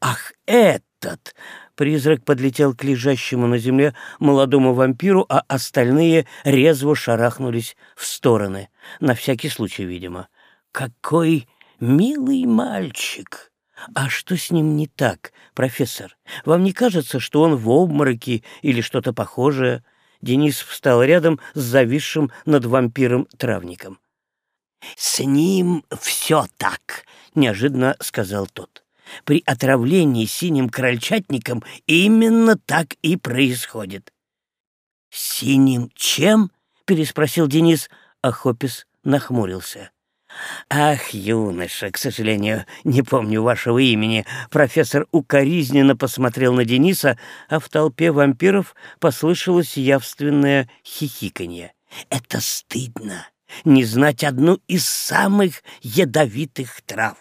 «Ах, этот!» Призрак подлетел к лежащему на земле молодому вампиру, а остальные резво шарахнулись в стороны. На всякий случай, видимо. «Какой милый мальчик!» «А что с ним не так, профессор? Вам не кажется, что он в обмороке или что-то похожее?» Денис встал рядом с зависшим над вампиром травником. «С ним все так», — неожиданно сказал тот. При отравлении синим крольчатником именно так и происходит. «Синим чем?» — переспросил Денис, а Хопис нахмурился. «Ах, юноша, к сожалению, не помню вашего имени». Профессор укоризненно посмотрел на Дениса, а в толпе вампиров послышалось явственное хихиканье. «Это стыдно, не знать одну из самых ядовитых трав.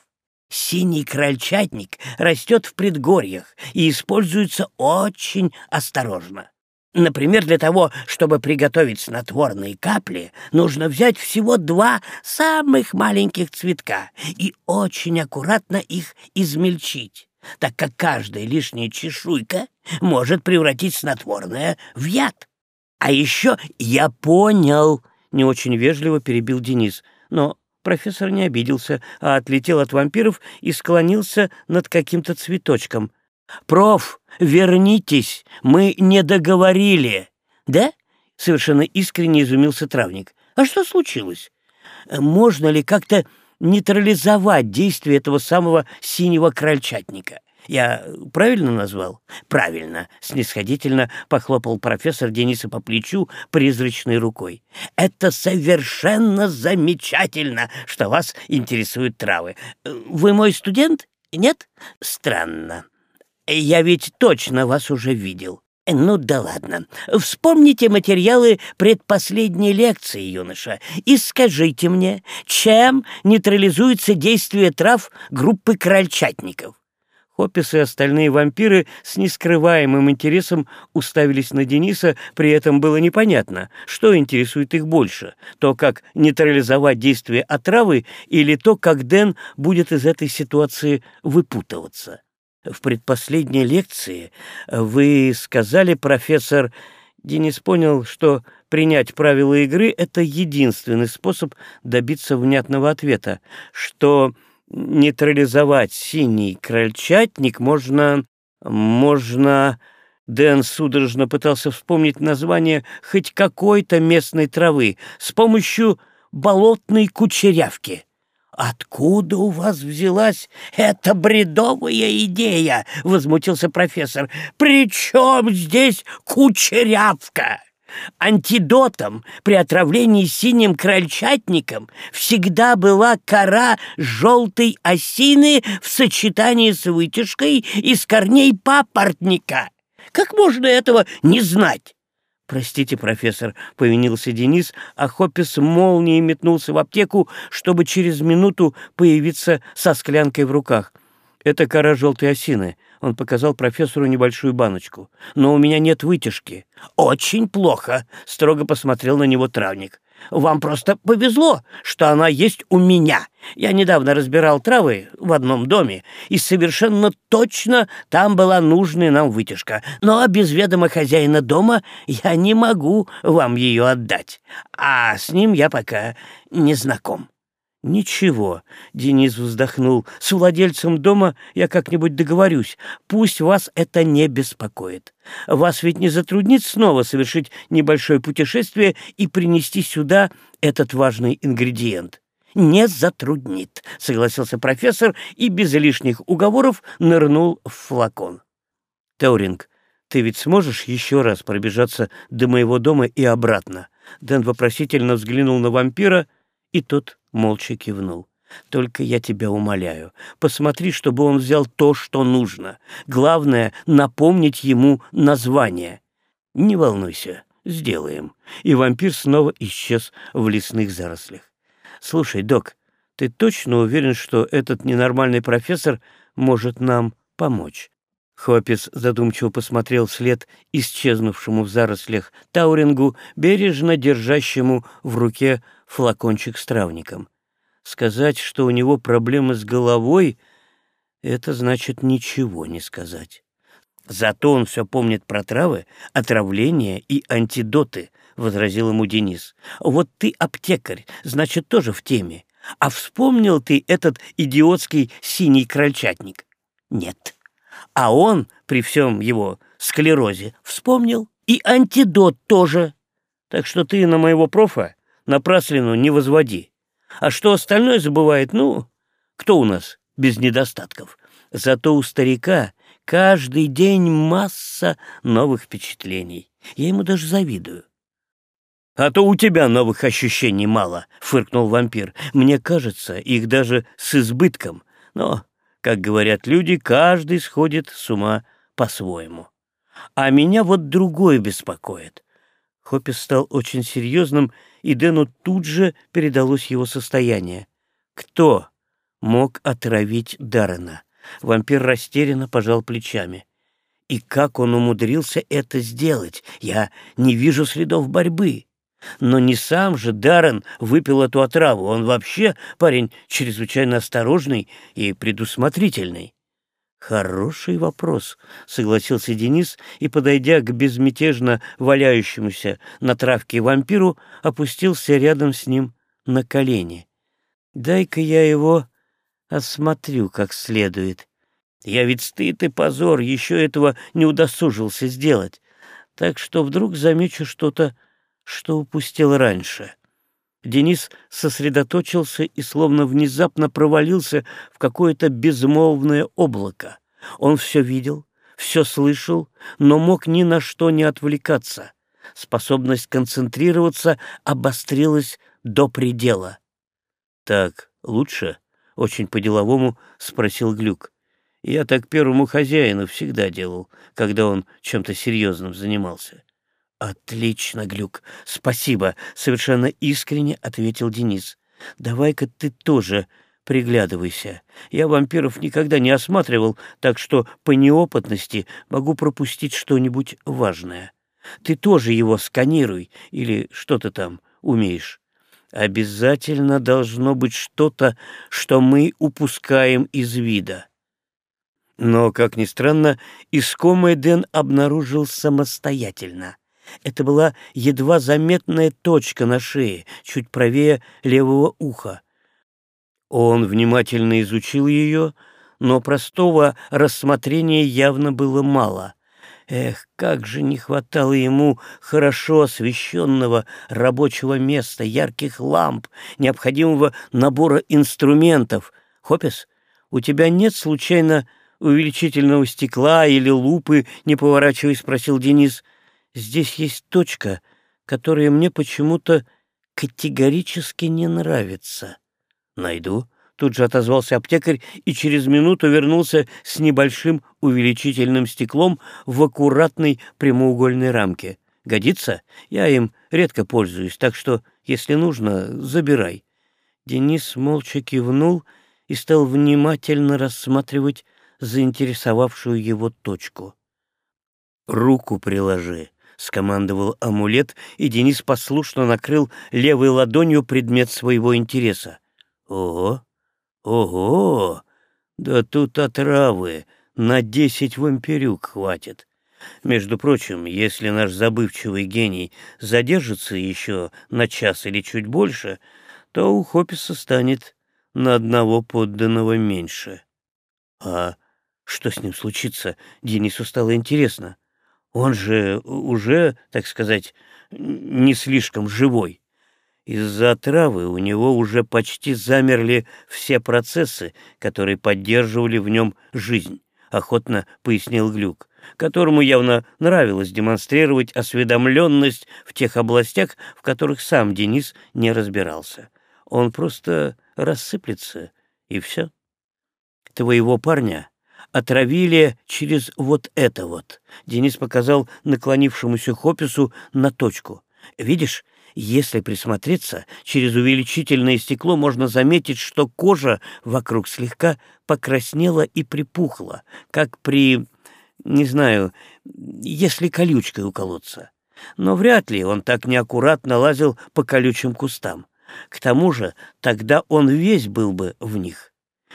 Синий крольчатник растет в предгорьях и используется очень осторожно. Например, для того, чтобы приготовить снотворные капли, нужно взять всего два самых маленьких цветка и очень аккуратно их измельчить, так как каждая лишняя чешуйка может превратить снотворное в яд. А еще я понял, не очень вежливо перебил Денис, но Профессор не обиделся, а отлетел от вампиров и склонился над каким-то цветочком. «Проф, вернитесь, мы не договорили!» «Да?» — совершенно искренне изумился травник. «А что случилось? Можно ли как-то нейтрализовать действие этого самого синего крольчатника? Я правильно назвал? Правильно, снисходительно похлопал профессор Дениса по плечу призрачной рукой. Это совершенно замечательно, что вас интересуют травы. Вы мой студент? Нет? Странно. Я ведь точно вас уже видел. Ну да ладно. Вспомните материалы предпоследней лекции, юноша, и скажите мне, чем нейтрализуется действие трав группы крольчатников? Хоппис и остальные вампиры с нескрываемым интересом уставились на Дениса, при этом было непонятно, что интересует их больше, то, как нейтрализовать действие отравы или то, как Дэн будет из этой ситуации выпутываться. В предпоследней лекции вы сказали, профессор, Денис понял, что принять правила игры — это единственный способ добиться внятного ответа, что нейтрализовать синий крольчатник можно... можно... Дэн судорожно пытался вспомнить название хоть какой-то местной травы с помощью болотной кучерявки. «Откуда у вас взялась эта бредовая идея?» — возмутился профессор. «При чем здесь кучерявка?» Антидотом при отравлении синим крольчатником всегда была кора желтой осины в сочетании с вытяжкой из корней папоротника. Как можно этого не знать? «Простите, профессор», — повинился Денис, а Хоппис молнией метнулся в аптеку, чтобы через минуту появиться со склянкой в руках. «Это кора желтой осины. Он показал профессору небольшую баночку. «Но у меня нет вытяжки». «Очень плохо», — строго посмотрел на него травник. «Вам просто повезло, что она есть у меня. Я недавно разбирал травы в одном доме, и совершенно точно там была нужная нам вытяжка. Но без ведома хозяина дома я не могу вам ее отдать. А с ним я пока не знаком». «Ничего», — Денис вздохнул, — «с владельцем дома я как-нибудь договорюсь. Пусть вас это не беспокоит. Вас ведь не затруднит снова совершить небольшое путешествие и принести сюда этот важный ингредиент?» «Не затруднит», — согласился профессор и без лишних уговоров нырнул в флакон. «Тауринг, ты ведь сможешь еще раз пробежаться до моего дома и обратно?» Дэн вопросительно взглянул на вампира, и тот молча кивнул. «Только я тебя умоляю, посмотри, чтобы он взял то, что нужно. Главное — напомнить ему название. Не волнуйся, сделаем». И вампир снова исчез в лесных зарослях. «Слушай, док, ты точно уверен, что этот ненормальный профессор может нам помочь?» Хоппис задумчиво посмотрел вслед исчезнувшему в зарослях Таурингу, бережно держащему в руке флакончик с травником. Сказать, что у него проблемы с головой, это значит ничего не сказать. Зато он все помнит про травы, отравления и антидоты, — возразил ему Денис. Вот ты аптекарь, значит, тоже в теме. А вспомнил ты этот идиотский синий крольчатник? Нет. А он, при всем его склерозе, вспомнил. И антидот тоже. Так что ты на моего профа напраслину не возводи. А что остальное забывает, ну, кто у нас без недостатков? Зато у старика каждый день масса новых впечатлений. Я ему даже завидую. «А то у тебя новых ощущений мало», — фыркнул вампир. «Мне кажется, их даже с избытком. Но, как говорят люди, каждый сходит с ума по-своему. А меня вот другое беспокоит». Хоппис стал очень серьезным и Дэну тут же передалось его состояние. Кто мог отравить Даррена? Вампир растерянно пожал плечами. И как он умудрился это сделать? Я не вижу следов борьбы. Но не сам же Даррен выпил эту отраву. Он вообще парень чрезвычайно осторожный и предусмотрительный. «Хороший вопрос», — согласился Денис и, подойдя к безмятежно валяющемуся на травке вампиру, опустился рядом с ним на колени. «Дай-ка я его осмотрю как следует. Я ведь стыд и позор еще этого не удосужился сделать, так что вдруг замечу что-то, что упустил раньше». Денис сосредоточился и словно внезапно провалился в какое-то безмолвное облако. Он все видел, все слышал, но мог ни на что не отвлекаться. Способность концентрироваться обострилась до предела. «Так лучше?» — очень по-деловому спросил Глюк. «Я так первому хозяину всегда делал, когда он чем-то серьезным занимался». «Отлично, Глюк, спасибо!» — совершенно искренне ответил Денис. «Давай-ка ты тоже приглядывайся. Я вампиров никогда не осматривал, так что по неопытности могу пропустить что-нибудь важное. Ты тоже его сканируй или что ты там умеешь. Обязательно должно быть что-то, что мы упускаем из вида. Но, как ни странно, искомый Дэн обнаружил самостоятельно. Это была едва заметная точка на шее, чуть правее левого уха. Он внимательно изучил ее, но простого рассмотрения явно было мало. Эх, как же не хватало ему хорошо освещенного рабочего места, ярких ламп, необходимого набора инструментов. Хопис, у тебя нет случайно увеличительного стекла или лупы, не поворачиваясь, спросил Денис. Здесь есть точка, которая мне почему-то категорически не нравится. Найду. Тут же отозвался аптекарь и через минуту вернулся с небольшим увеличительным стеклом в аккуратной прямоугольной рамке. Годится? Я им редко пользуюсь, так что, если нужно, забирай. Денис молча кивнул и стал внимательно рассматривать заинтересовавшую его точку. «Руку приложи», — скомандовал амулет, и Денис послушно накрыл левой ладонью предмет своего интереса. «Ого! Ого! Да тут отравы на десять вампирюк хватит. Между прочим, если наш забывчивый гений задержится еще на час или чуть больше, то у Хописа станет на одного подданного меньше. А что с ним случится, Денису стало интересно. Он же уже, так сказать, не слишком живой. Из-за отравы у него уже почти замерли все процессы, которые поддерживали в нем жизнь, охотно пояснил Глюк, которому явно нравилось демонстрировать осведомленность в тех областях, в которых сам Денис не разбирался. Он просто рассыплется, и все. Твоего парня отравили через вот это вот. Денис показал наклонившемуся Хопису на точку. Видишь, если присмотреться, через увеличительное стекло можно заметить, что кожа вокруг слегка покраснела и припухла, как при, не знаю, если колючкой уколоться. Но вряд ли он так неаккуратно лазил по колючим кустам. К тому же тогда он весь был бы в них.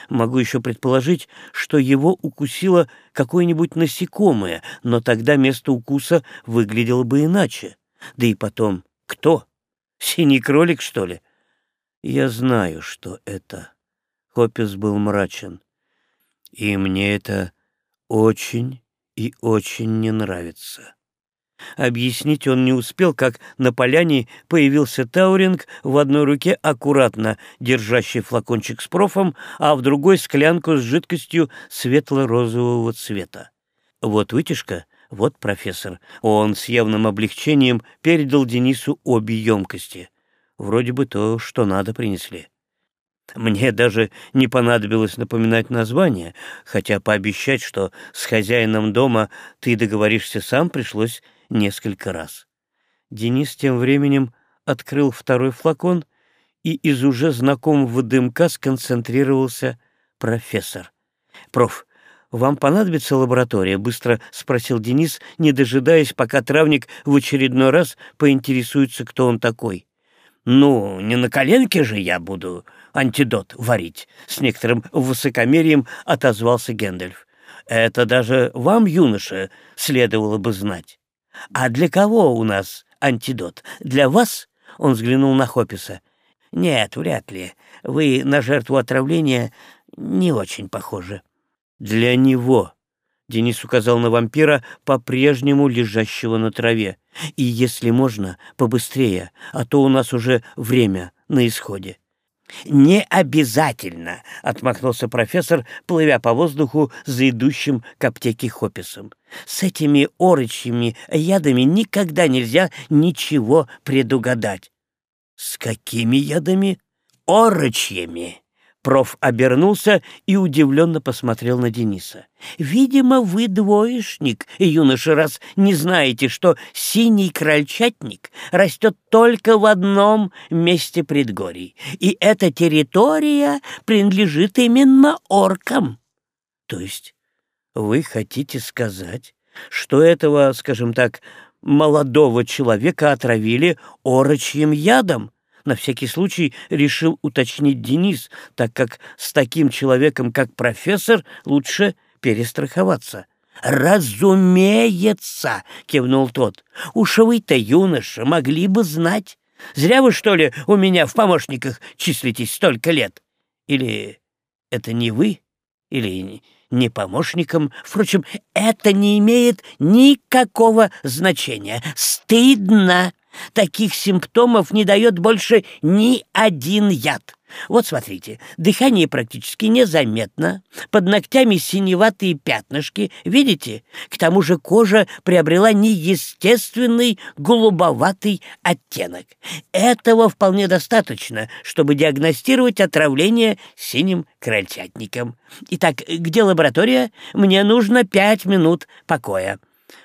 Могу еще предположить, что его укусило какое-нибудь насекомое, но тогда место укуса выглядело бы иначе. Да и потом, кто? Синий кролик, что ли? Я знаю, что это. Хоппис был мрачен. И мне это очень и очень не нравится. Объяснить он не успел, как на поляне появился Тауринг в одной руке аккуратно держащий флакончик с профом, а в другой склянку с жидкостью светло-розового цвета. Вот вытяжка, вот профессор. Он с явным облегчением передал Денису обе емкости. Вроде бы то, что надо, принесли. Мне даже не понадобилось напоминать название, хотя пообещать, что с хозяином дома ты договоришься сам, пришлось несколько раз. Денис тем временем открыл второй флакон, и из уже знакомого дымка сконцентрировался профессор. «Проф, вам понадобится лаборатория?» — быстро спросил Денис, не дожидаясь, пока травник в очередной раз поинтересуется, кто он такой. «Ну, не на коленке же я буду антидот варить», — с некоторым высокомерием отозвался Гэндальф. «Это даже вам, юноша, следовало бы знать». «А для кого у нас антидот? Для вас?» — он взглянул на Хописа. «Нет, вряд ли. Вы на жертву отравления не очень похожи». «Для него», — Денис указал на вампира, по-прежнему лежащего на траве. «И, если можно, побыстрее, а то у нас уже время на исходе». «Не обязательно», — отмахнулся профессор, плывя по воздуху за идущим к аптеке Хописом. «С этими орочьими ядами никогда нельзя ничего предугадать». «С какими ядами?» «Орочьями. Проф обернулся и удивленно посмотрел на Дениса. «Видимо, вы двоечник, юноша, раз не знаете, что синий крольчатник растет только в одном месте предгорий, и эта территория принадлежит именно оркам». «То есть вы хотите сказать, что этого, скажем так, молодого человека отравили орочьим ядом?» На всякий случай решил уточнить Денис, так как с таким человеком, как профессор, лучше перестраховаться. «Разумеется!» — кивнул тот. «Уж вы-то, юноша, могли бы знать. Зря вы, что ли, у меня в помощниках числитесь столько лет? Или это не вы? Или не помощником? Впрочем, это не имеет никакого значения. Стыдно!» Таких симптомов не дает больше ни один яд. Вот смотрите, дыхание практически незаметно, под ногтями синеватые пятнышки, видите? К тому же кожа приобрела неестественный голубоватый оттенок. Этого вполне достаточно, чтобы диагностировать отравление синим крольчатником. Итак, где лаборатория? Мне нужно пять минут покоя.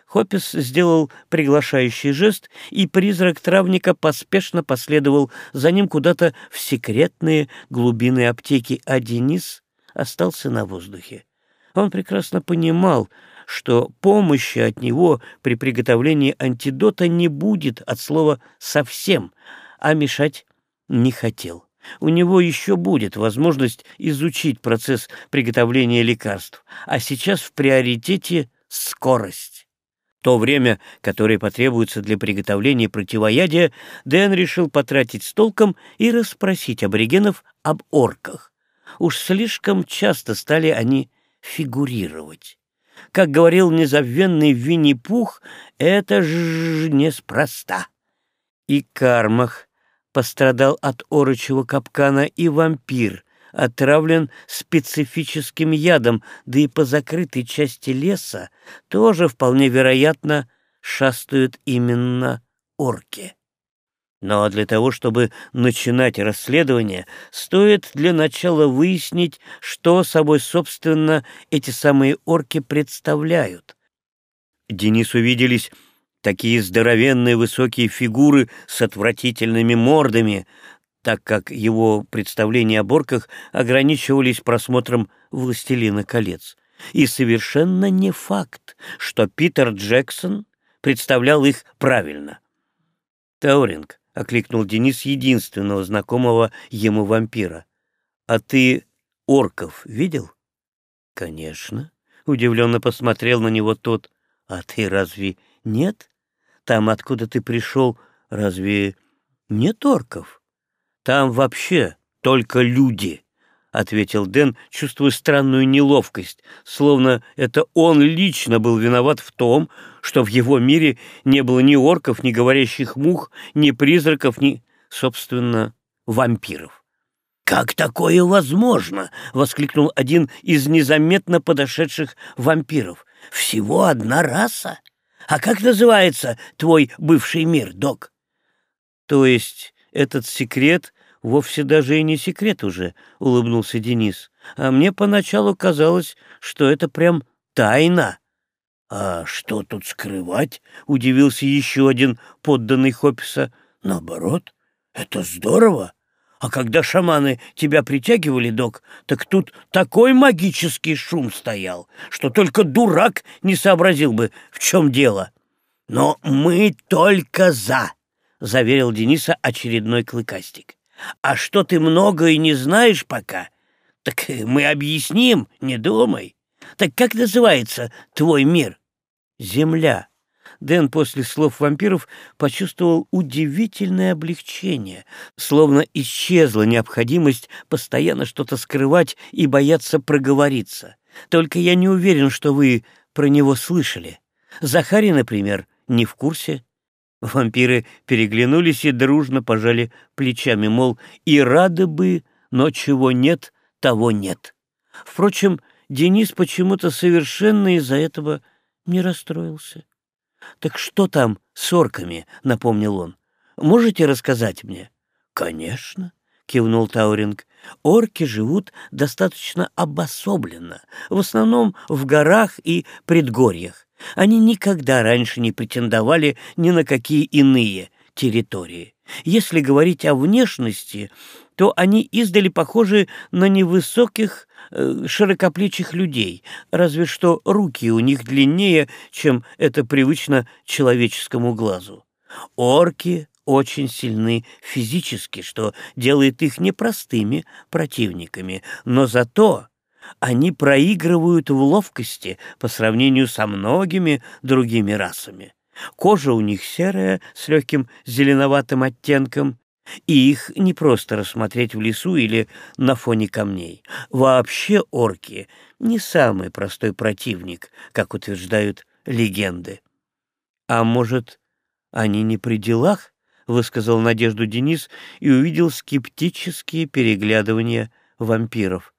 Хоппис сделал приглашающий жест, и призрак травника поспешно последовал за ним куда-то в секретные глубины аптеки, а Денис остался на воздухе. Он прекрасно понимал, что помощи от него при приготовлении антидота не будет от слова «совсем», а мешать не хотел. У него еще будет возможность изучить процесс приготовления лекарств, а сейчас в приоритете скорость то время, которое потребуется для приготовления противоядия, Дэн решил потратить с толком и расспросить аборигенов об орках. Уж слишком часто стали они фигурировать. Как говорил незабвенный Винни-Пух, это ж неспроста. И Кармах пострадал от орочего капкана, и вампир отравлен специфическим ядом, да и по закрытой части леса тоже вполне вероятно шастают именно орки. Но для того, чтобы начинать расследование, стоит для начала выяснить, что собой, собственно, эти самые орки представляют. Денису виделись такие здоровенные высокие фигуры с отвратительными мордами, так как его представления о борках ограничивались просмотром «Властелина колец». И совершенно не факт, что Питер Джексон представлял их правильно. «Тауринг», — окликнул Денис единственного знакомого ему вампира, — «а ты орков видел?» «Конечно», — удивленно посмотрел на него тот, — «а ты разве нет? Там, откуда ты пришел, разве нет орков?» Там вообще только люди, — ответил Дэн, чувствуя странную неловкость, словно это он лично был виноват в том, что в его мире не было ни орков, ни говорящих мух, ни призраков, ни, собственно, вампиров. «Как такое возможно?» — воскликнул один из незаметно подошедших вампиров. «Всего одна раса? А как называется твой бывший мир, док?» «То есть этот секрет вовсе даже и не секрет уже», — улыбнулся Денис. «А мне поначалу казалось, что это прям тайна». «А что тут скрывать?» — удивился еще один подданный Хописа. «Наоборот, это здорово. А когда шаманы тебя притягивали, док, так тут такой магический шум стоял, что только дурак не сообразил бы, в чем дело. Но мы только за», — заверил Дениса очередной клыкастик. А что ты многое не знаешь пока, так мы объясним, не думай. Так как называется твой мир? Земля. Дэн после слов вампиров почувствовал удивительное облегчение, словно исчезла необходимость постоянно что-то скрывать и бояться проговориться. Только я не уверен, что вы про него слышали. Захарий, например, не в курсе. Вампиры переглянулись и дружно пожали плечами, мол, и рады бы, но чего нет, того нет. Впрочем, Денис почему-то совершенно из-за этого не расстроился. «Так что там с орками?» — напомнил он. «Можете рассказать мне?» «Конечно. — кивнул Тауринг. «Орки живут достаточно обособленно, в основном в горах и предгорьях. Они никогда раньше не претендовали ни на какие иные территории. Если говорить о внешности, то они издали похожи на невысоких, э, широкоплечих людей, разве что руки у них длиннее, чем это привычно человеческому глазу. Орки очень сильны физически, что делает их непростыми противниками, но зато они проигрывают в ловкости по сравнению со многими другими расами. Кожа у них серая, с легким зеленоватым оттенком, и их не просто рассмотреть в лесу или на фоне камней. Вообще орки не самый простой противник, как утверждают легенды. А может, они не при делах? — высказал надежду Денис и увидел скептические переглядывания вампиров.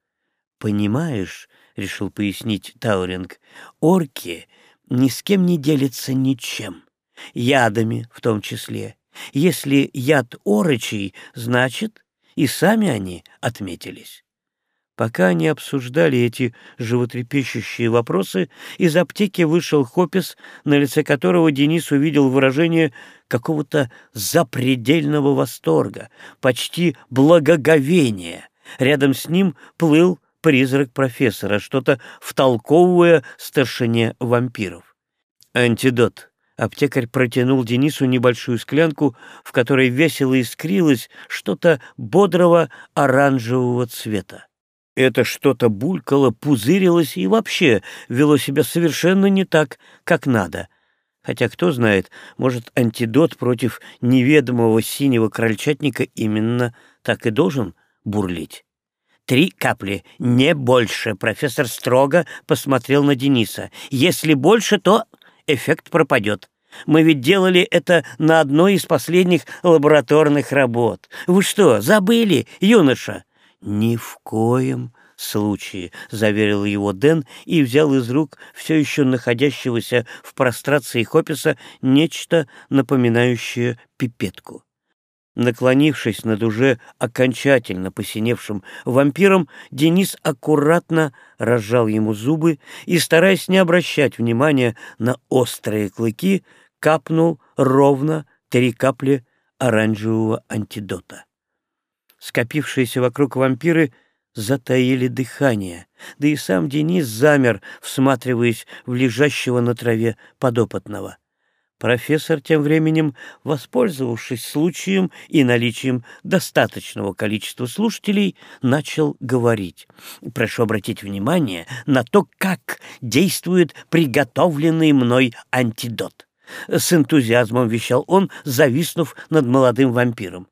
«Понимаешь», — решил пояснить Тауринг, — «орки ни с кем не делятся ничем, ядами в том числе. Если яд орочий, значит, и сами они отметились». Пока они обсуждали эти животрепещущие вопросы, из аптеки вышел Хопис, на лице которого Денис увидел выражение какого-то запредельного восторга, почти благоговения. Рядом с ним плыл призрак профессора, что-то втолковывая старшине вампиров. «Антидот», Аптекарь протянул Денису небольшую склянку, в которой весело искрилось что-то бодрого оранжевого цвета. Это что-то булькало, пузырилось и вообще вело себя совершенно не так, как надо. Хотя, кто знает, может, антидот против неведомого синего крольчатника именно так и должен бурлить. «Три капли, не больше», — профессор строго посмотрел на Дениса. «Если больше, то эффект пропадет. Мы ведь делали это на одной из последних лабораторных работ. Вы что, забыли, юноша?» «Ни в коем случае», — заверил его Дэн и взял из рук все еще находящегося в прострации Хописа нечто напоминающее пипетку. Наклонившись над уже окончательно посиневшим вампиром, Денис аккуратно разжал ему зубы и, стараясь не обращать внимания на острые клыки, капнул ровно три капли оранжевого антидота. Скопившиеся вокруг вампиры затаили дыхание, да и сам Денис замер, всматриваясь в лежащего на траве подопытного. Профессор тем временем, воспользовавшись случаем и наличием достаточного количества слушателей, начал говорить. Прошу обратить внимание на то, как действует приготовленный мной антидот. С энтузиазмом вещал он, зависнув над молодым вампиром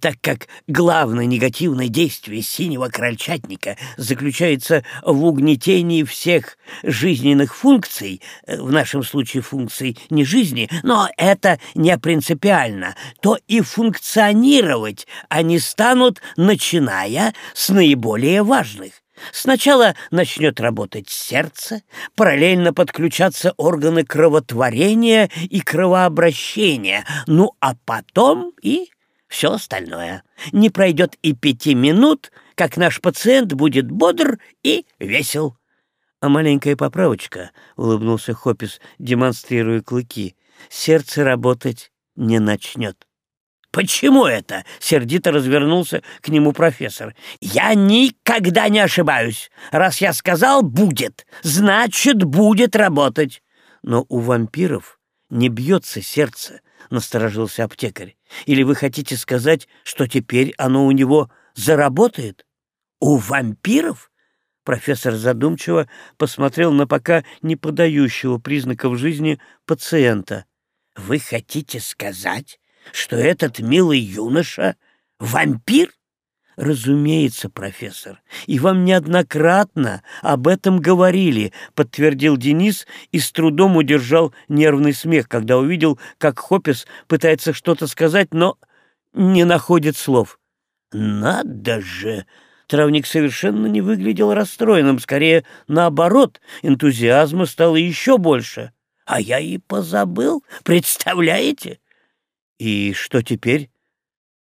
так как главное негативное действие синего крольчатника заключается в угнетении всех жизненных функций, э, в нашем случае функций не жизни, но это не принципиально, то и функционировать они станут, начиная с наиболее важных. Сначала начнет работать сердце, параллельно подключаться органы кровотворения и кровообращения, ну а потом и все остальное. Не пройдет и пяти минут, как наш пациент будет бодр и весел. — А маленькая поправочка, — улыбнулся Хопис, демонстрируя клыки, — сердце работать не начнет. «Почему это?» — сердито развернулся к нему профессор. «Я никогда не ошибаюсь. Раз я сказал «будет», значит, будет работать». Но у вампиров не бьется сердце, — насторожился аптекарь. «Или вы хотите сказать, что теперь оно у него заработает?» «У вампиров?» Профессор задумчиво посмотрел на пока не подающего признаков жизни пациента. «Вы хотите сказать, что этот милый юноша — вампир?» «Разумеется, профессор, и вам неоднократно об этом говорили», — подтвердил Денис и с трудом удержал нервный смех, когда увидел, как Хопис пытается что-то сказать, но не находит слов. «Надо же!» Травник совершенно не выглядел расстроенным, скорее наоборот, энтузиазма стало еще больше. А я и позабыл, представляете? И что теперь?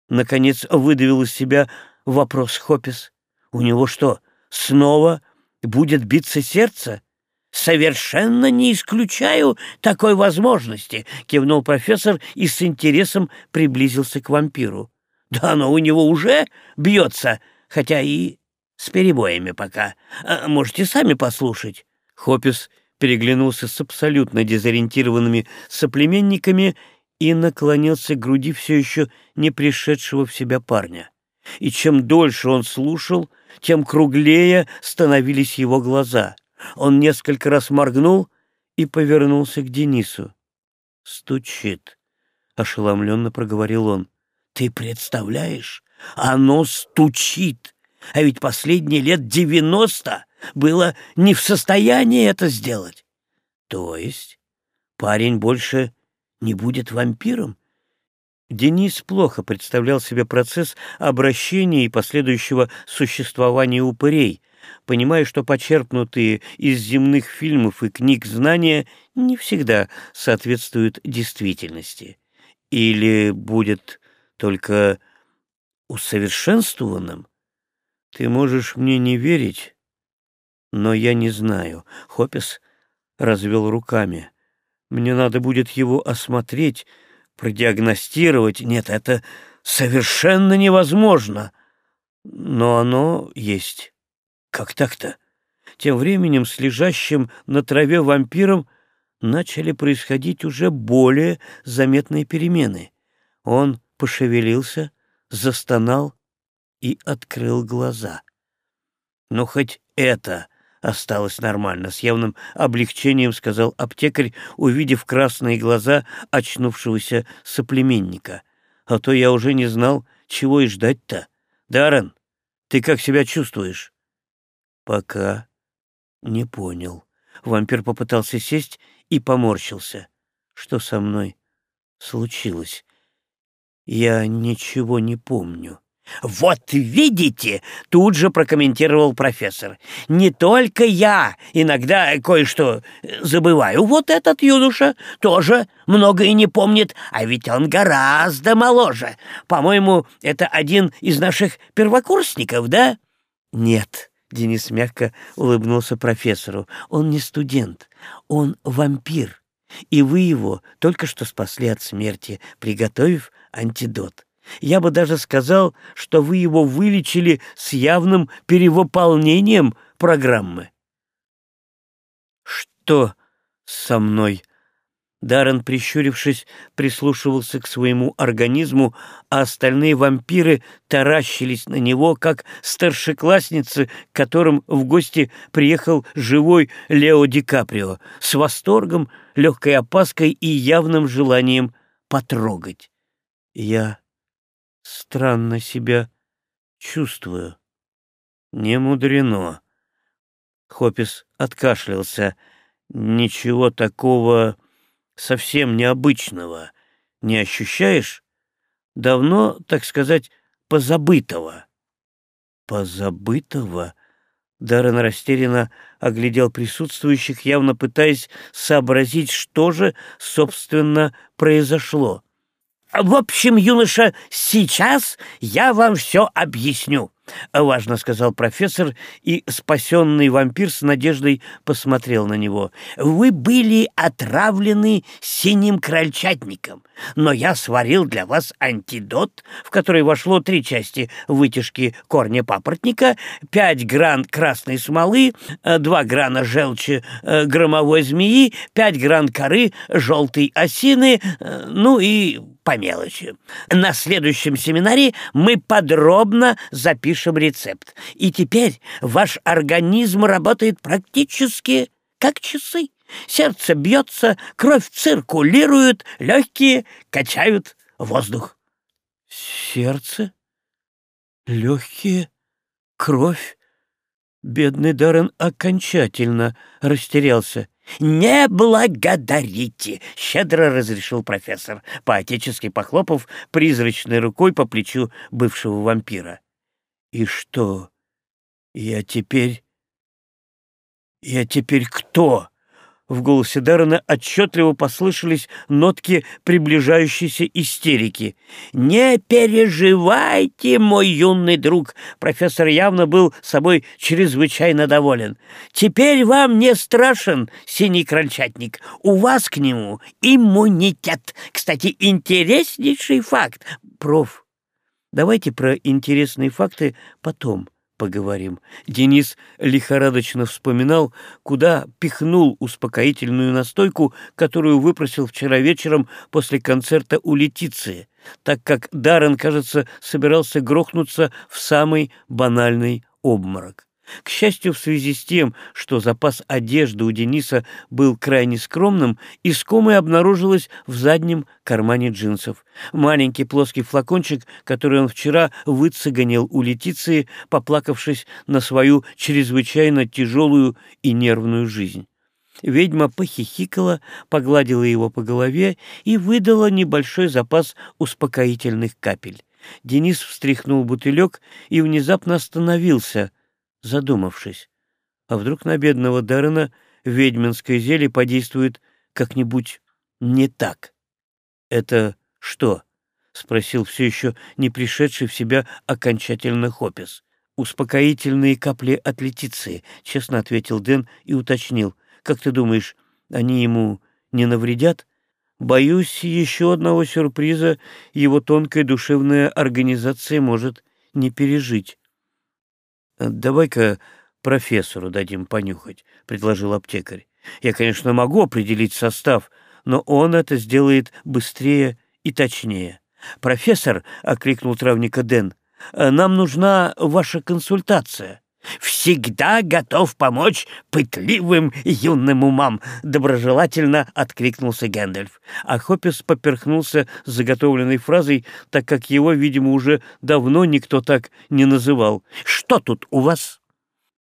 Наконец выдавил из себя вопрос Хопис. «У него что, снова будет биться сердце?» «Совершенно не исключаю такой возможности», — кивнул профессор и с интересом приблизился к вампиру. «Да оно у него уже бьется, хотя и с перебоями пока. А можете сами послушать». Хопис переглянулся с абсолютно дезориентированными соплеменниками и наклонился к груди все еще не пришедшего в себя парня. И чем дольше он слушал, тем круглее становились его глаза. Он несколько раз моргнул и повернулся к Денису. «Стучит», — ошеломленно проговорил он. «Ты представляешь? Оно стучит! А ведь последние лет девяносто было не в состоянии это сделать. То есть парень больше не будет вампиром? Денис плохо представлял себе процесс обращения и последующего существования упырей, понимая, что почерпнутые из земных фильмов и книг знания не всегда соответствуют действительности. Или будет только усовершенствованным? Ты можешь мне не верить, но я не знаю. Хопис развел руками. Мне надо будет его осмотреть, продиагностировать. Нет, это совершенно невозможно. Но оно есть. Как так-то? Тем временем с лежащим на траве вампиром начали происходить уже более заметные перемены. Он пошевелился, застонал и открыл глаза. Но хоть это осталось нормально, с явным облегчением сказал аптекарь, увидев красные глаза очнувшегося соплеменника. А то я уже не знал, чего и ждать-то. Даррен, ты как себя чувствуешь? Пока не понял. Вампир попытался сесть и поморщился. Что со мной случилось? Я ничего не помню. «Вот видите!» — тут же прокомментировал профессор. «Не только я иногда кое-что забываю. Вот этот юноша тоже многое не помнит, а ведь он гораздо моложе. По-моему, это один из наших первокурсников, да?» «Нет», — Денис мягко улыбнулся профессору. «Он не студент, он вампир, и вы его только что спасли от смерти, приготовив антидот». Я бы даже сказал, что вы его вылечили с явным перевыполнением программы. Что со мной? Даррен, прищурившись, прислушивался к своему организму, а остальные вампиры таращились на него, как старшеклассницы, к которым в гости приехал живой Лео Ди Каприо, с восторгом, легкой опаской и явным желанием потрогать. Я странно себя чувствую. Не мудрено. Хопис откашлялся. Ничего такого совсем необычного не ощущаешь? Давно, так сказать, позабытого. Позабытого? Даррен растерянно оглядел присутствующих, явно пытаясь сообразить, что же, собственно, произошло. В общем, юноша, сейчас я вам все объясню. — важно сказал профессор, и спасенный вампир с надеждой посмотрел на него. «Вы были отравлены синим крольчатником, но я сварил для вас антидот, в который вошло три части вытяжки корня папоротника, пять гран красной смолы, два грана желчи э, громовой змеи, пять гран коры желтой осины, э, ну и по мелочи. На следующем семинаре мы подробно запишем рецепт. И теперь ваш организм работает практически как часы. Сердце бьется, кровь циркулирует, легкие качают воздух. Сердце? Легкие? Кровь? Бедный Даррен окончательно растерялся. «Не благодарите!» — щедро разрешил профессор, поотечески похлопав призрачной рукой по плечу бывшего вампира. «И что, я теперь... Я теперь кто? В голосе Даррена отчетливо послышались нотки приближающейся истерики. «Не переживайте, мой юный друг!» Профессор явно был собой чрезвычайно доволен. «Теперь вам не страшен синий крольчатник. У вас к нему иммунитет. Кстати, интереснейший факт. Проф, давайте про интересные факты потом поговорим. Денис лихорадочно вспоминал, куда пихнул успокоительную настойку, которую выпросил вчера вечером после концерта у Летиции, так как Даррен, кажется, собирался грохнуться в самый банальный обморок. К счастью, в связи с тем, что запас одежды у Дениса был крайне скромным, искомое обнаружилось в заднем кармане джинсов. Маленький плоский флакончик, который он вчера выцеганил у Летиции, поплакавшись на свою чрезвычайно тяжелую и нервную жизнь. Ведьма похихикала, погладила его по голове и выдала небольшой запас успокоительных капель. Денис встряхнул бутылек и внезапно остановился — задумавшись, а вдруг на бедного Даррена ведьминское зелье подействует как-нибудь не так. «Это что?» — спросил все еще не пришедший в себя окончательно Хопис. «Успокоительные капли от Летиции», — честно ответил Дэн и уточнил. «Как ты думаешь, они ему не навредят?» «Боюсь, еще одного сюрприза его тонкая душевная организация может не пережить». «Давай-ка профессору дадим понюхать», — предложил аптекарь. «Я, конечно, могу определить состав, но он это сделает быстрее и точнее». «Профессор», — окликнул травника Дэн, — «нам нужна ваша консультация». «Всегда готов помочь пытливым юным умам!» — доброжелательно откликнулся Гэндальф. А Хоппис поперхнулся заготовленной фразой, так как его, видимо, уже давно никто так не называл. «Что тут у вас?»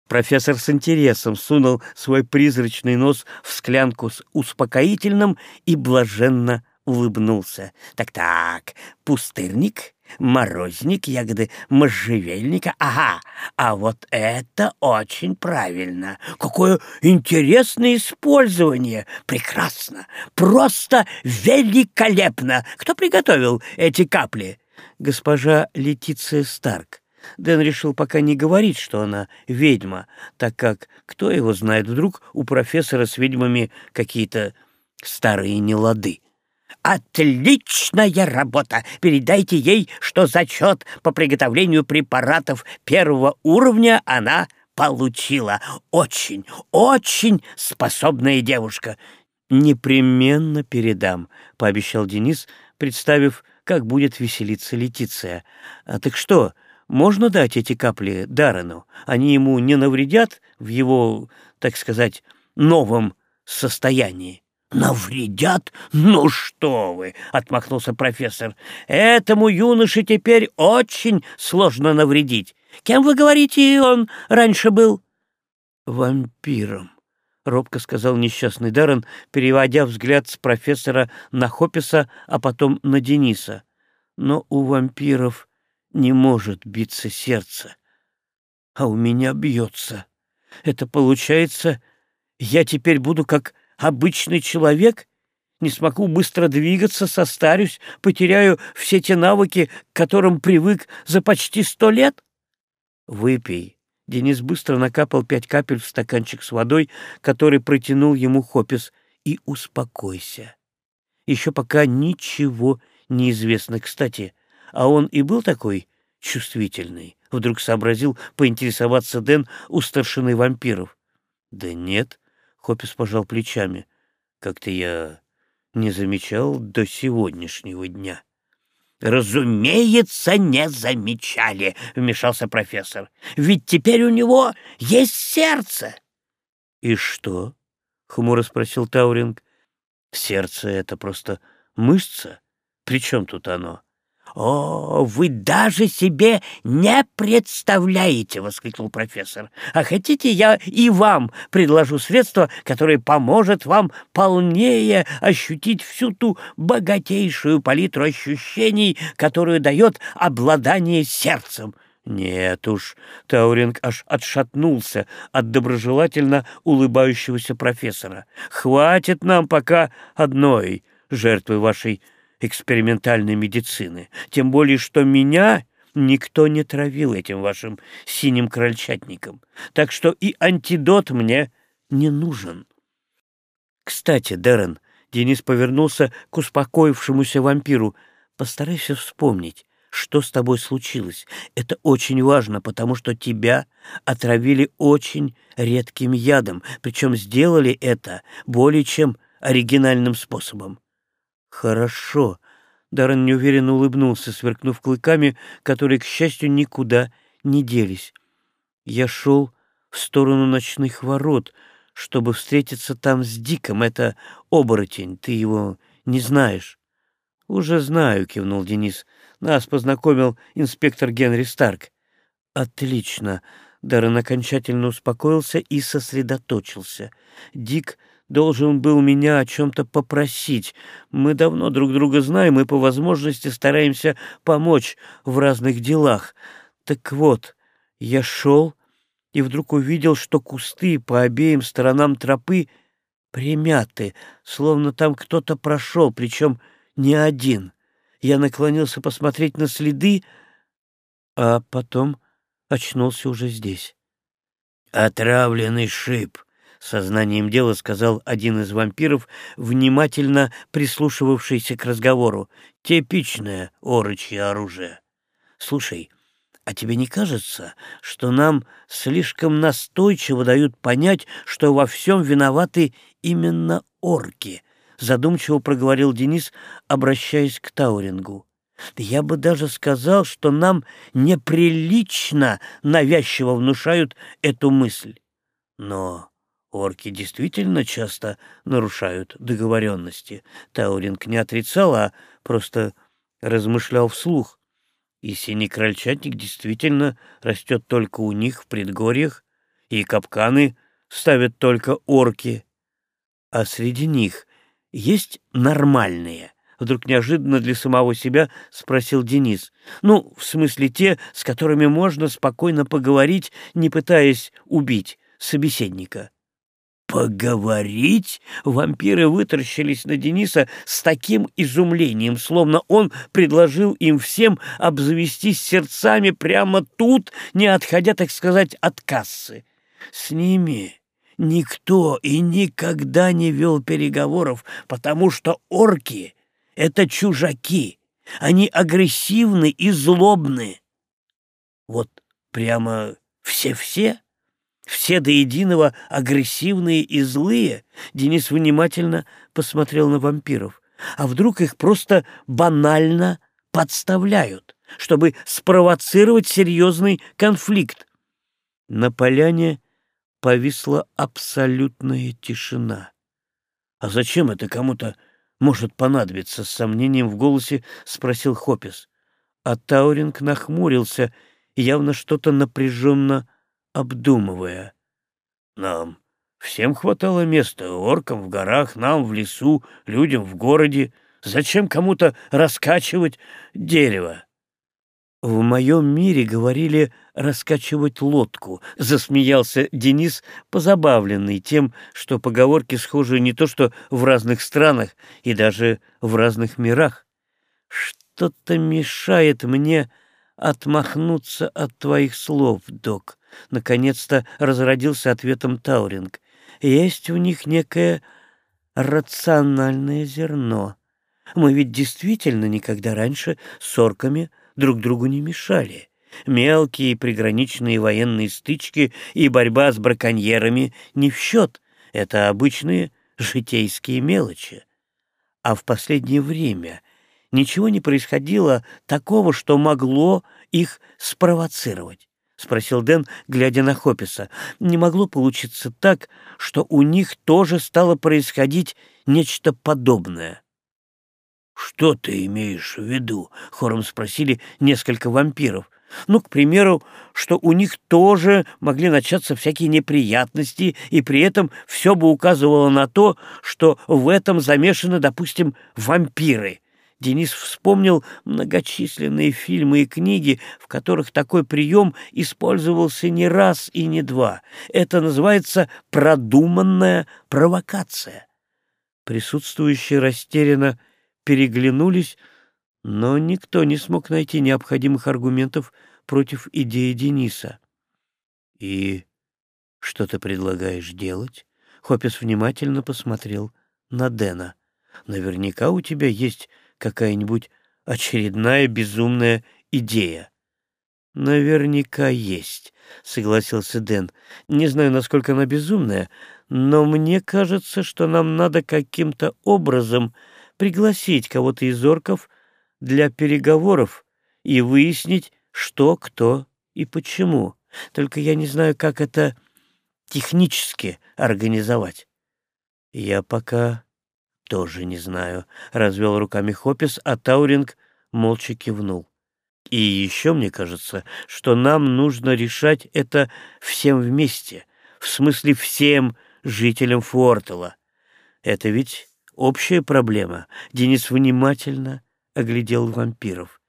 Профессор с интересом сунул свой призрачный нос в склянку с успокоительным и блаженно улыбнулся. «Так-так, пустырник, морозник, ягоды можжевельника. Ага, а вот это очень правильно. Какое интересное использование. Прекрасно, просто великолепно. Кто приготовил эти капли? Госпожа Летиция Старк. Дэн решил пока не говорить, что она ведьма, так как, кто его знает, вдруг у профессора с ведьмами какие-то старые нелады. Отличная работа! Передайте ей, что зачет по приготовлению препаратов первого уровня она получила. Очень, очень способная девушка. Непременно передам, пообещал Денис, представив, как будет веселиться Летиция. А так что, можно дать эти капли Даррену? Они ему не навредят в его, так сказать, новом состоянии? «Навредят? Ну что вы!» — отмахнулся профессор. «Этому юноше теперь очень сложно навредить. Кем, вы говорите, он раньше был?» «Вампиром», — робко сказал несчастный Даррен, переводя взгляд с профессора на Хописа, а потом на Дениса. «Но у вампиров не может биться сердце, а у меня бьется. Это получается, я теперь буду как обычный человек? Не смогу быстро двигаться, состарюсь, потеряю все те навыки, к которым привык за почти сто лет? Выпей. Денис быстро накапал пять капель в стаканчик с водой, который протянул ему Хопис, и успокойся. Еще пока ничего не известно. Кстати, а он и был такой чувствительный? Вдруг сообразил поинтересоваться Дэн у старшины вампиров. Да нет, Хопис пожал плечами. Как-то я не замечал до сегодняшнего дня. «Разумеется, не замечали», — вмешался профессор. «Ведь теперь у него есть сердце». «И что?» — хмуро спросил Тауринг. «Сердце — это просто мышца. При чем тут оно?» «О, вы даже себе не представляете!» — воскликнул профессор. «А хотите, я и вам предложу средство, которое поможет вам полнее ощутить всю ту богатейшую палитру ощущений, которую дает обладание сердцем?» Нет уж, Тауринг аж отшатнулся от доброжелательно улыбающегося профессора. Хватит нам пока одной жертвы вашей экспериментальной медицины. Тем более, что меня никто не травил этим вашим синим крольчатником. Так что и антидот мне не нужен. Кстати, Дэрон, Денис повернулся к успокоившемуся вампиру. Постарайся вспомнить, что с тобой случилось. Это очень важно, потому что тебя отравили очень редким ядом, причем сделали это более чем оригинальным способом. Хорошо. Даррен неуверенно улыбнулся, сверкнув клыками, которые, к счастью, никуда не делись. Я шел в сторону ночных ворот, чтобы встретиться там с Диком. Это оборотень, ты его не знаешь. «Уже знаю», — кивнул Денис. «Нас познакомил инспектор Генри Старк». «Отлично». Даррен окончательно успокоился и сосредоточился. Дик должен был меня о чем-то попросить. Мы давно друг друга знаем и по возможности стараемся помочь в разных делах. Так вот, я шел и вдруг увидел, что кусты по обеим сторонам тропы примяты, словно там кто-то прошел, причем не один. Я наклонился посмотреть на следы, а потом очнулся уже здесь. «Отравленный шип», — сознанием дела сказал один из вампиров, внимательно прислушивавшийся к разговору. «Типичное орочье оружие. Слушай, а тебе не кажется, что нам слишком настойчиво дают понять, что во всем виноваты именно орки?» задумчиво проговорил Денис, обращаясь к Таурингу. Я бы даже сказал, что нам неприлично навязчиво внушают эту мысль. Но орки действительно часто нарушают договоренности. Тауринг не отрицал, а просто размышлял вслух. И синий крольчатник действительно растет только у них в предгорьях, и капканы ставят только орки. А среди них есть нормальные?» Вдруг неожиданно для самого себя спросил Денис. «Ну, в смысле те, с которыми можно спокойно поговорить, не пытаясь убить собеседника». «Поговорить?» Вампиры вытаращились на Дениса с таким изумлением, словно он предложил им всем обзавестись сердцами прямо тут, не отходя, так сказать, от кассы. «С ними никто и никогда не вел переговоров, потому что орки — это чужаки. Они агрессивны и злобны. Вот прямо все-все, все до единого агрессивные и злые. Денис внимательно посмотрел на вампиров. А вдруг их просто банально подставляют, чтобы спровоцировать серьезный конфликт? На поляне повисла абсолютная тишина. «А зачем это кому-то может понадобиться?» — с сомнением в голосе спросил Хопис. А Тауринг нахмурился, явно что-то напряженно обдумывая. «Нам всем хватало места, оркам в горах, нам в лесу, людям в городе. Зачем кому-то раскачивать дерево?» «В моем мире говорили раскачивать лодку», — засмеялся Денис, позабавленный тем, что поговорки схожи не то что в разных странах и даже в разных мирах. «Что-то мешает мне отмахнуться от твоих слов, док», — наконец-то разродился ответом Тауринг. «Есть в них некое рациональное зерно. Мы ведь действительно никогда раньше с орками друг другу не мешали. Мелкие приграничные военные стычки и борьба с браконьерами не в счет. Это обычные житейские мелочи. А в последнее время ничего не происходило такого, что могло их спровоцировать. — спросил Дэн, глядя на Хописа. «Не могло получиться так, что у них тоже стало происходить нечто подобное?» «Что ты имеешь в виду?» — хором спросили несколько вампиров. Ну, к примеру, что у них тоже могли начаться всякие неприятности, и при этом все бы указывало на то, что в этом замешаны, допустим, вампиры. Денис вспомнил многочисленные фильмы и книги, в которых такой прием использовался не раз и не два. Это называется продуманная провокация. Присутствующие растерянно переглянулись, но никто не смог найти необходимых аргументов против идеи Дениса. «И что ты предлагаешь делать?» Хоппис внимательно посмотрел на Дэна. «Наверняка у тебя есть какая-нибудь очередная безумная идея». «Наверняка есть», — согласился Дэн. «Не знаю, насколько она безумная, но мне кажется, что нам надо каким-то образом пригласить кого-то из орков для переговоров и выяснить, что, кто и почему. Только я не знаю, как это технически организовать. Я пока тоже не знаю, — развел руками Хопис, а Тауринг молча кивнул. И еще мне кажется, что нам нужно решать это всем вместе, в смысле всем жителям Фуортела. Это ведь общая проблема. Денис внимательно оглядел вампиров.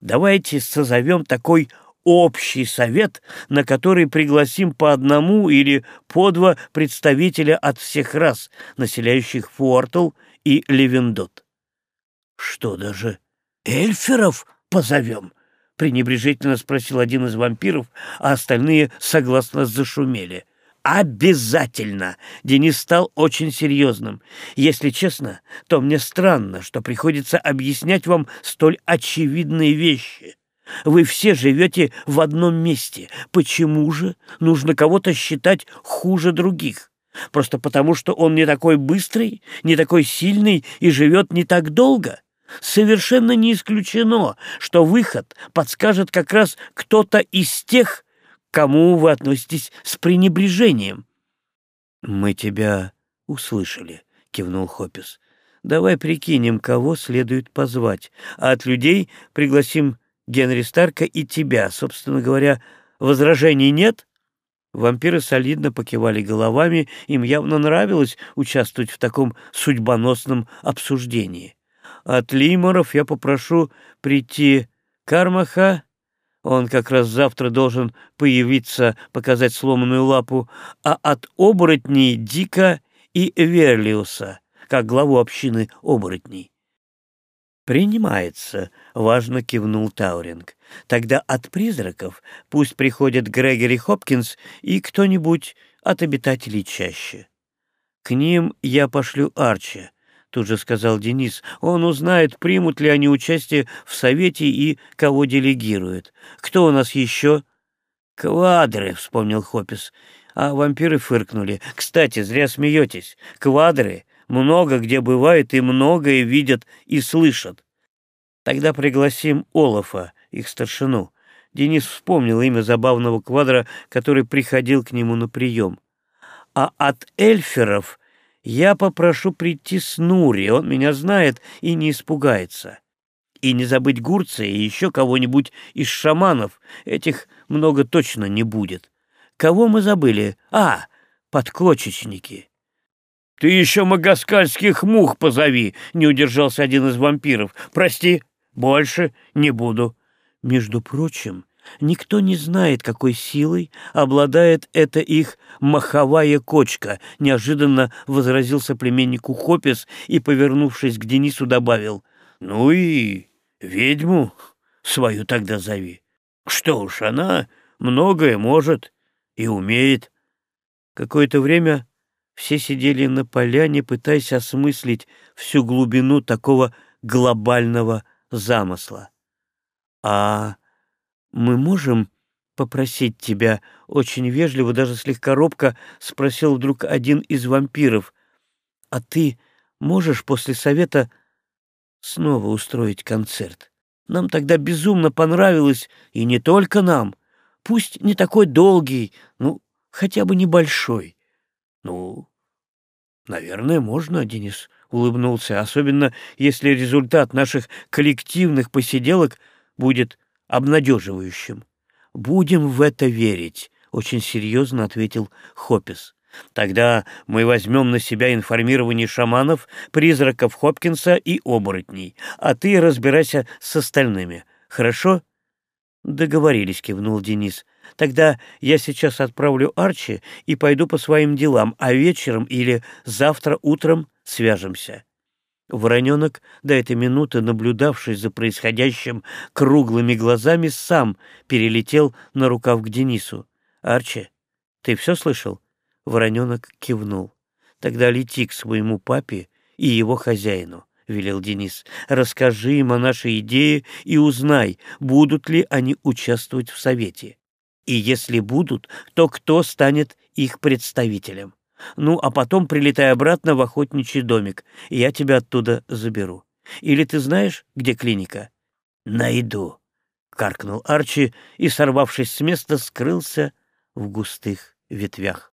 Давайте созовем такой общий совет, на который пригласим по одному или по два представителя от всех рас, населяющих Фуортл и Левендот. — Что, даже эльферов позовем? — пренебрежительно спросил один из вампиров, а остальные согласно зашумели. Обязательно! Денис стал очень серьезным. Если честно, то мне странно, что приходится объяснять вам столь очевидные вещи. Вы все живете в одном месте. Почему же нужно кого-то считать хуже других? Просто потому, что он не такой быстрый, не такой сильный и живет не так долго? Совершенно не исключено, что выход подскажет как раз кто-то из тех, кому вы относитесь с пренебрежением. — Мы тебя услышали, — кивнул Хопис. — Давай прикинем, кого следует позвать, а от людей пригласим Генри Старка и тебя. Собственно говоря, возражений нет? Вампиры солидно покивали головами, им явно нравилось участвовать в таком судьбоносном обсуждении. От лиморов я попрошу прийти Кармаха он как раз завтра должен появиться, показать сломанную лапу, а от оборотней Дика и Верлиуса, как главу общины оборотней. «Принимается», — важно кивнул Тауринг. «Тогда от призраков пусть приходят Грегори Хопкинс и кто-нибудь от обитателей чаще. К ним я пошлю Арчи, тут же сказал Денис. Он узнает, примут ли они участие в совете и кого делегируют. Кто у нас еще? Квадры, вспомнил Хопис. А вампиры фыркнули. Кстати, зря смеетесь. Квадры много где бывают и многое видят и слышат. Тогда пригласим Олафа, их старшину. Денис вспомнил имя забавного квадра, который приходил к нему на прием. А от эльферов я попрошу прийти с Нури, он меня знает и не испугается. И не забыть Гурца и еще кого-нибудь из шаманов, этих много точно не будет. Кого мы забыли? А, подкочечники. «Ты еще магаскальских мух позови!» — не удержался один из вампиров. «Прости, больше не буду». Между прочим, Никто не знает, какой силой обладает эта их маховая кочка, неожиданно возразил соплеменнику Хопис и, повернувшись к Денису, добавил. Ну и ведьму свою тогда зови. Что уж, она многое может и умеет. Какое-то время все сидели на поляне, пытаясь осмыслить всю глубину такого глобального замысла. А мы можем попросить тебя?» — очень вежливо, даже слегка робко спросил вдруг один из вампиров. «А ты можешь после совета снова устроить концерт? Нам тогда безумно понравилось, и не только нам. Пусть не такой долгий, ну, хотя бы небольшой». «Ну, наверное, можно, Денис», — улыбнулся, «особенно если результат наших коллективных посиделок будет обнадеживающим. «Будем в это верить», — очень серьезно ответил Хопис. Тогда мы возьмем на себя информирование шаманов, призраков Хопкинса и оборотней, а ты разбирайся с остальными. Хорошо?» «Договорились», — кивнул Денис. «Тогда я сейчас отправлю Арчи и пойду по своим делам, а вечером или завтра утром свяжемся». Вороненок, до этой минуты наблюдавший за происходящим круглыми глазами, сам перелетел на рукав к Денису. «Арчи, ты все слышал?» Вороненок кивнул. «Тогда лети к своему папе и его хозяину», — велел Денис. «Расскажи им о нашей идее и узнай, будут ли они участвовать в совете. И если будут, то кто станет их представителем? Ну, а потом прилетай обратно в охотничий домик, и я тебя оттуда заберу. Или ты знаешь, где клиника?» «Найду», — каркнул Арчи и, сорвавшись с места, скрылся в густых ветвях.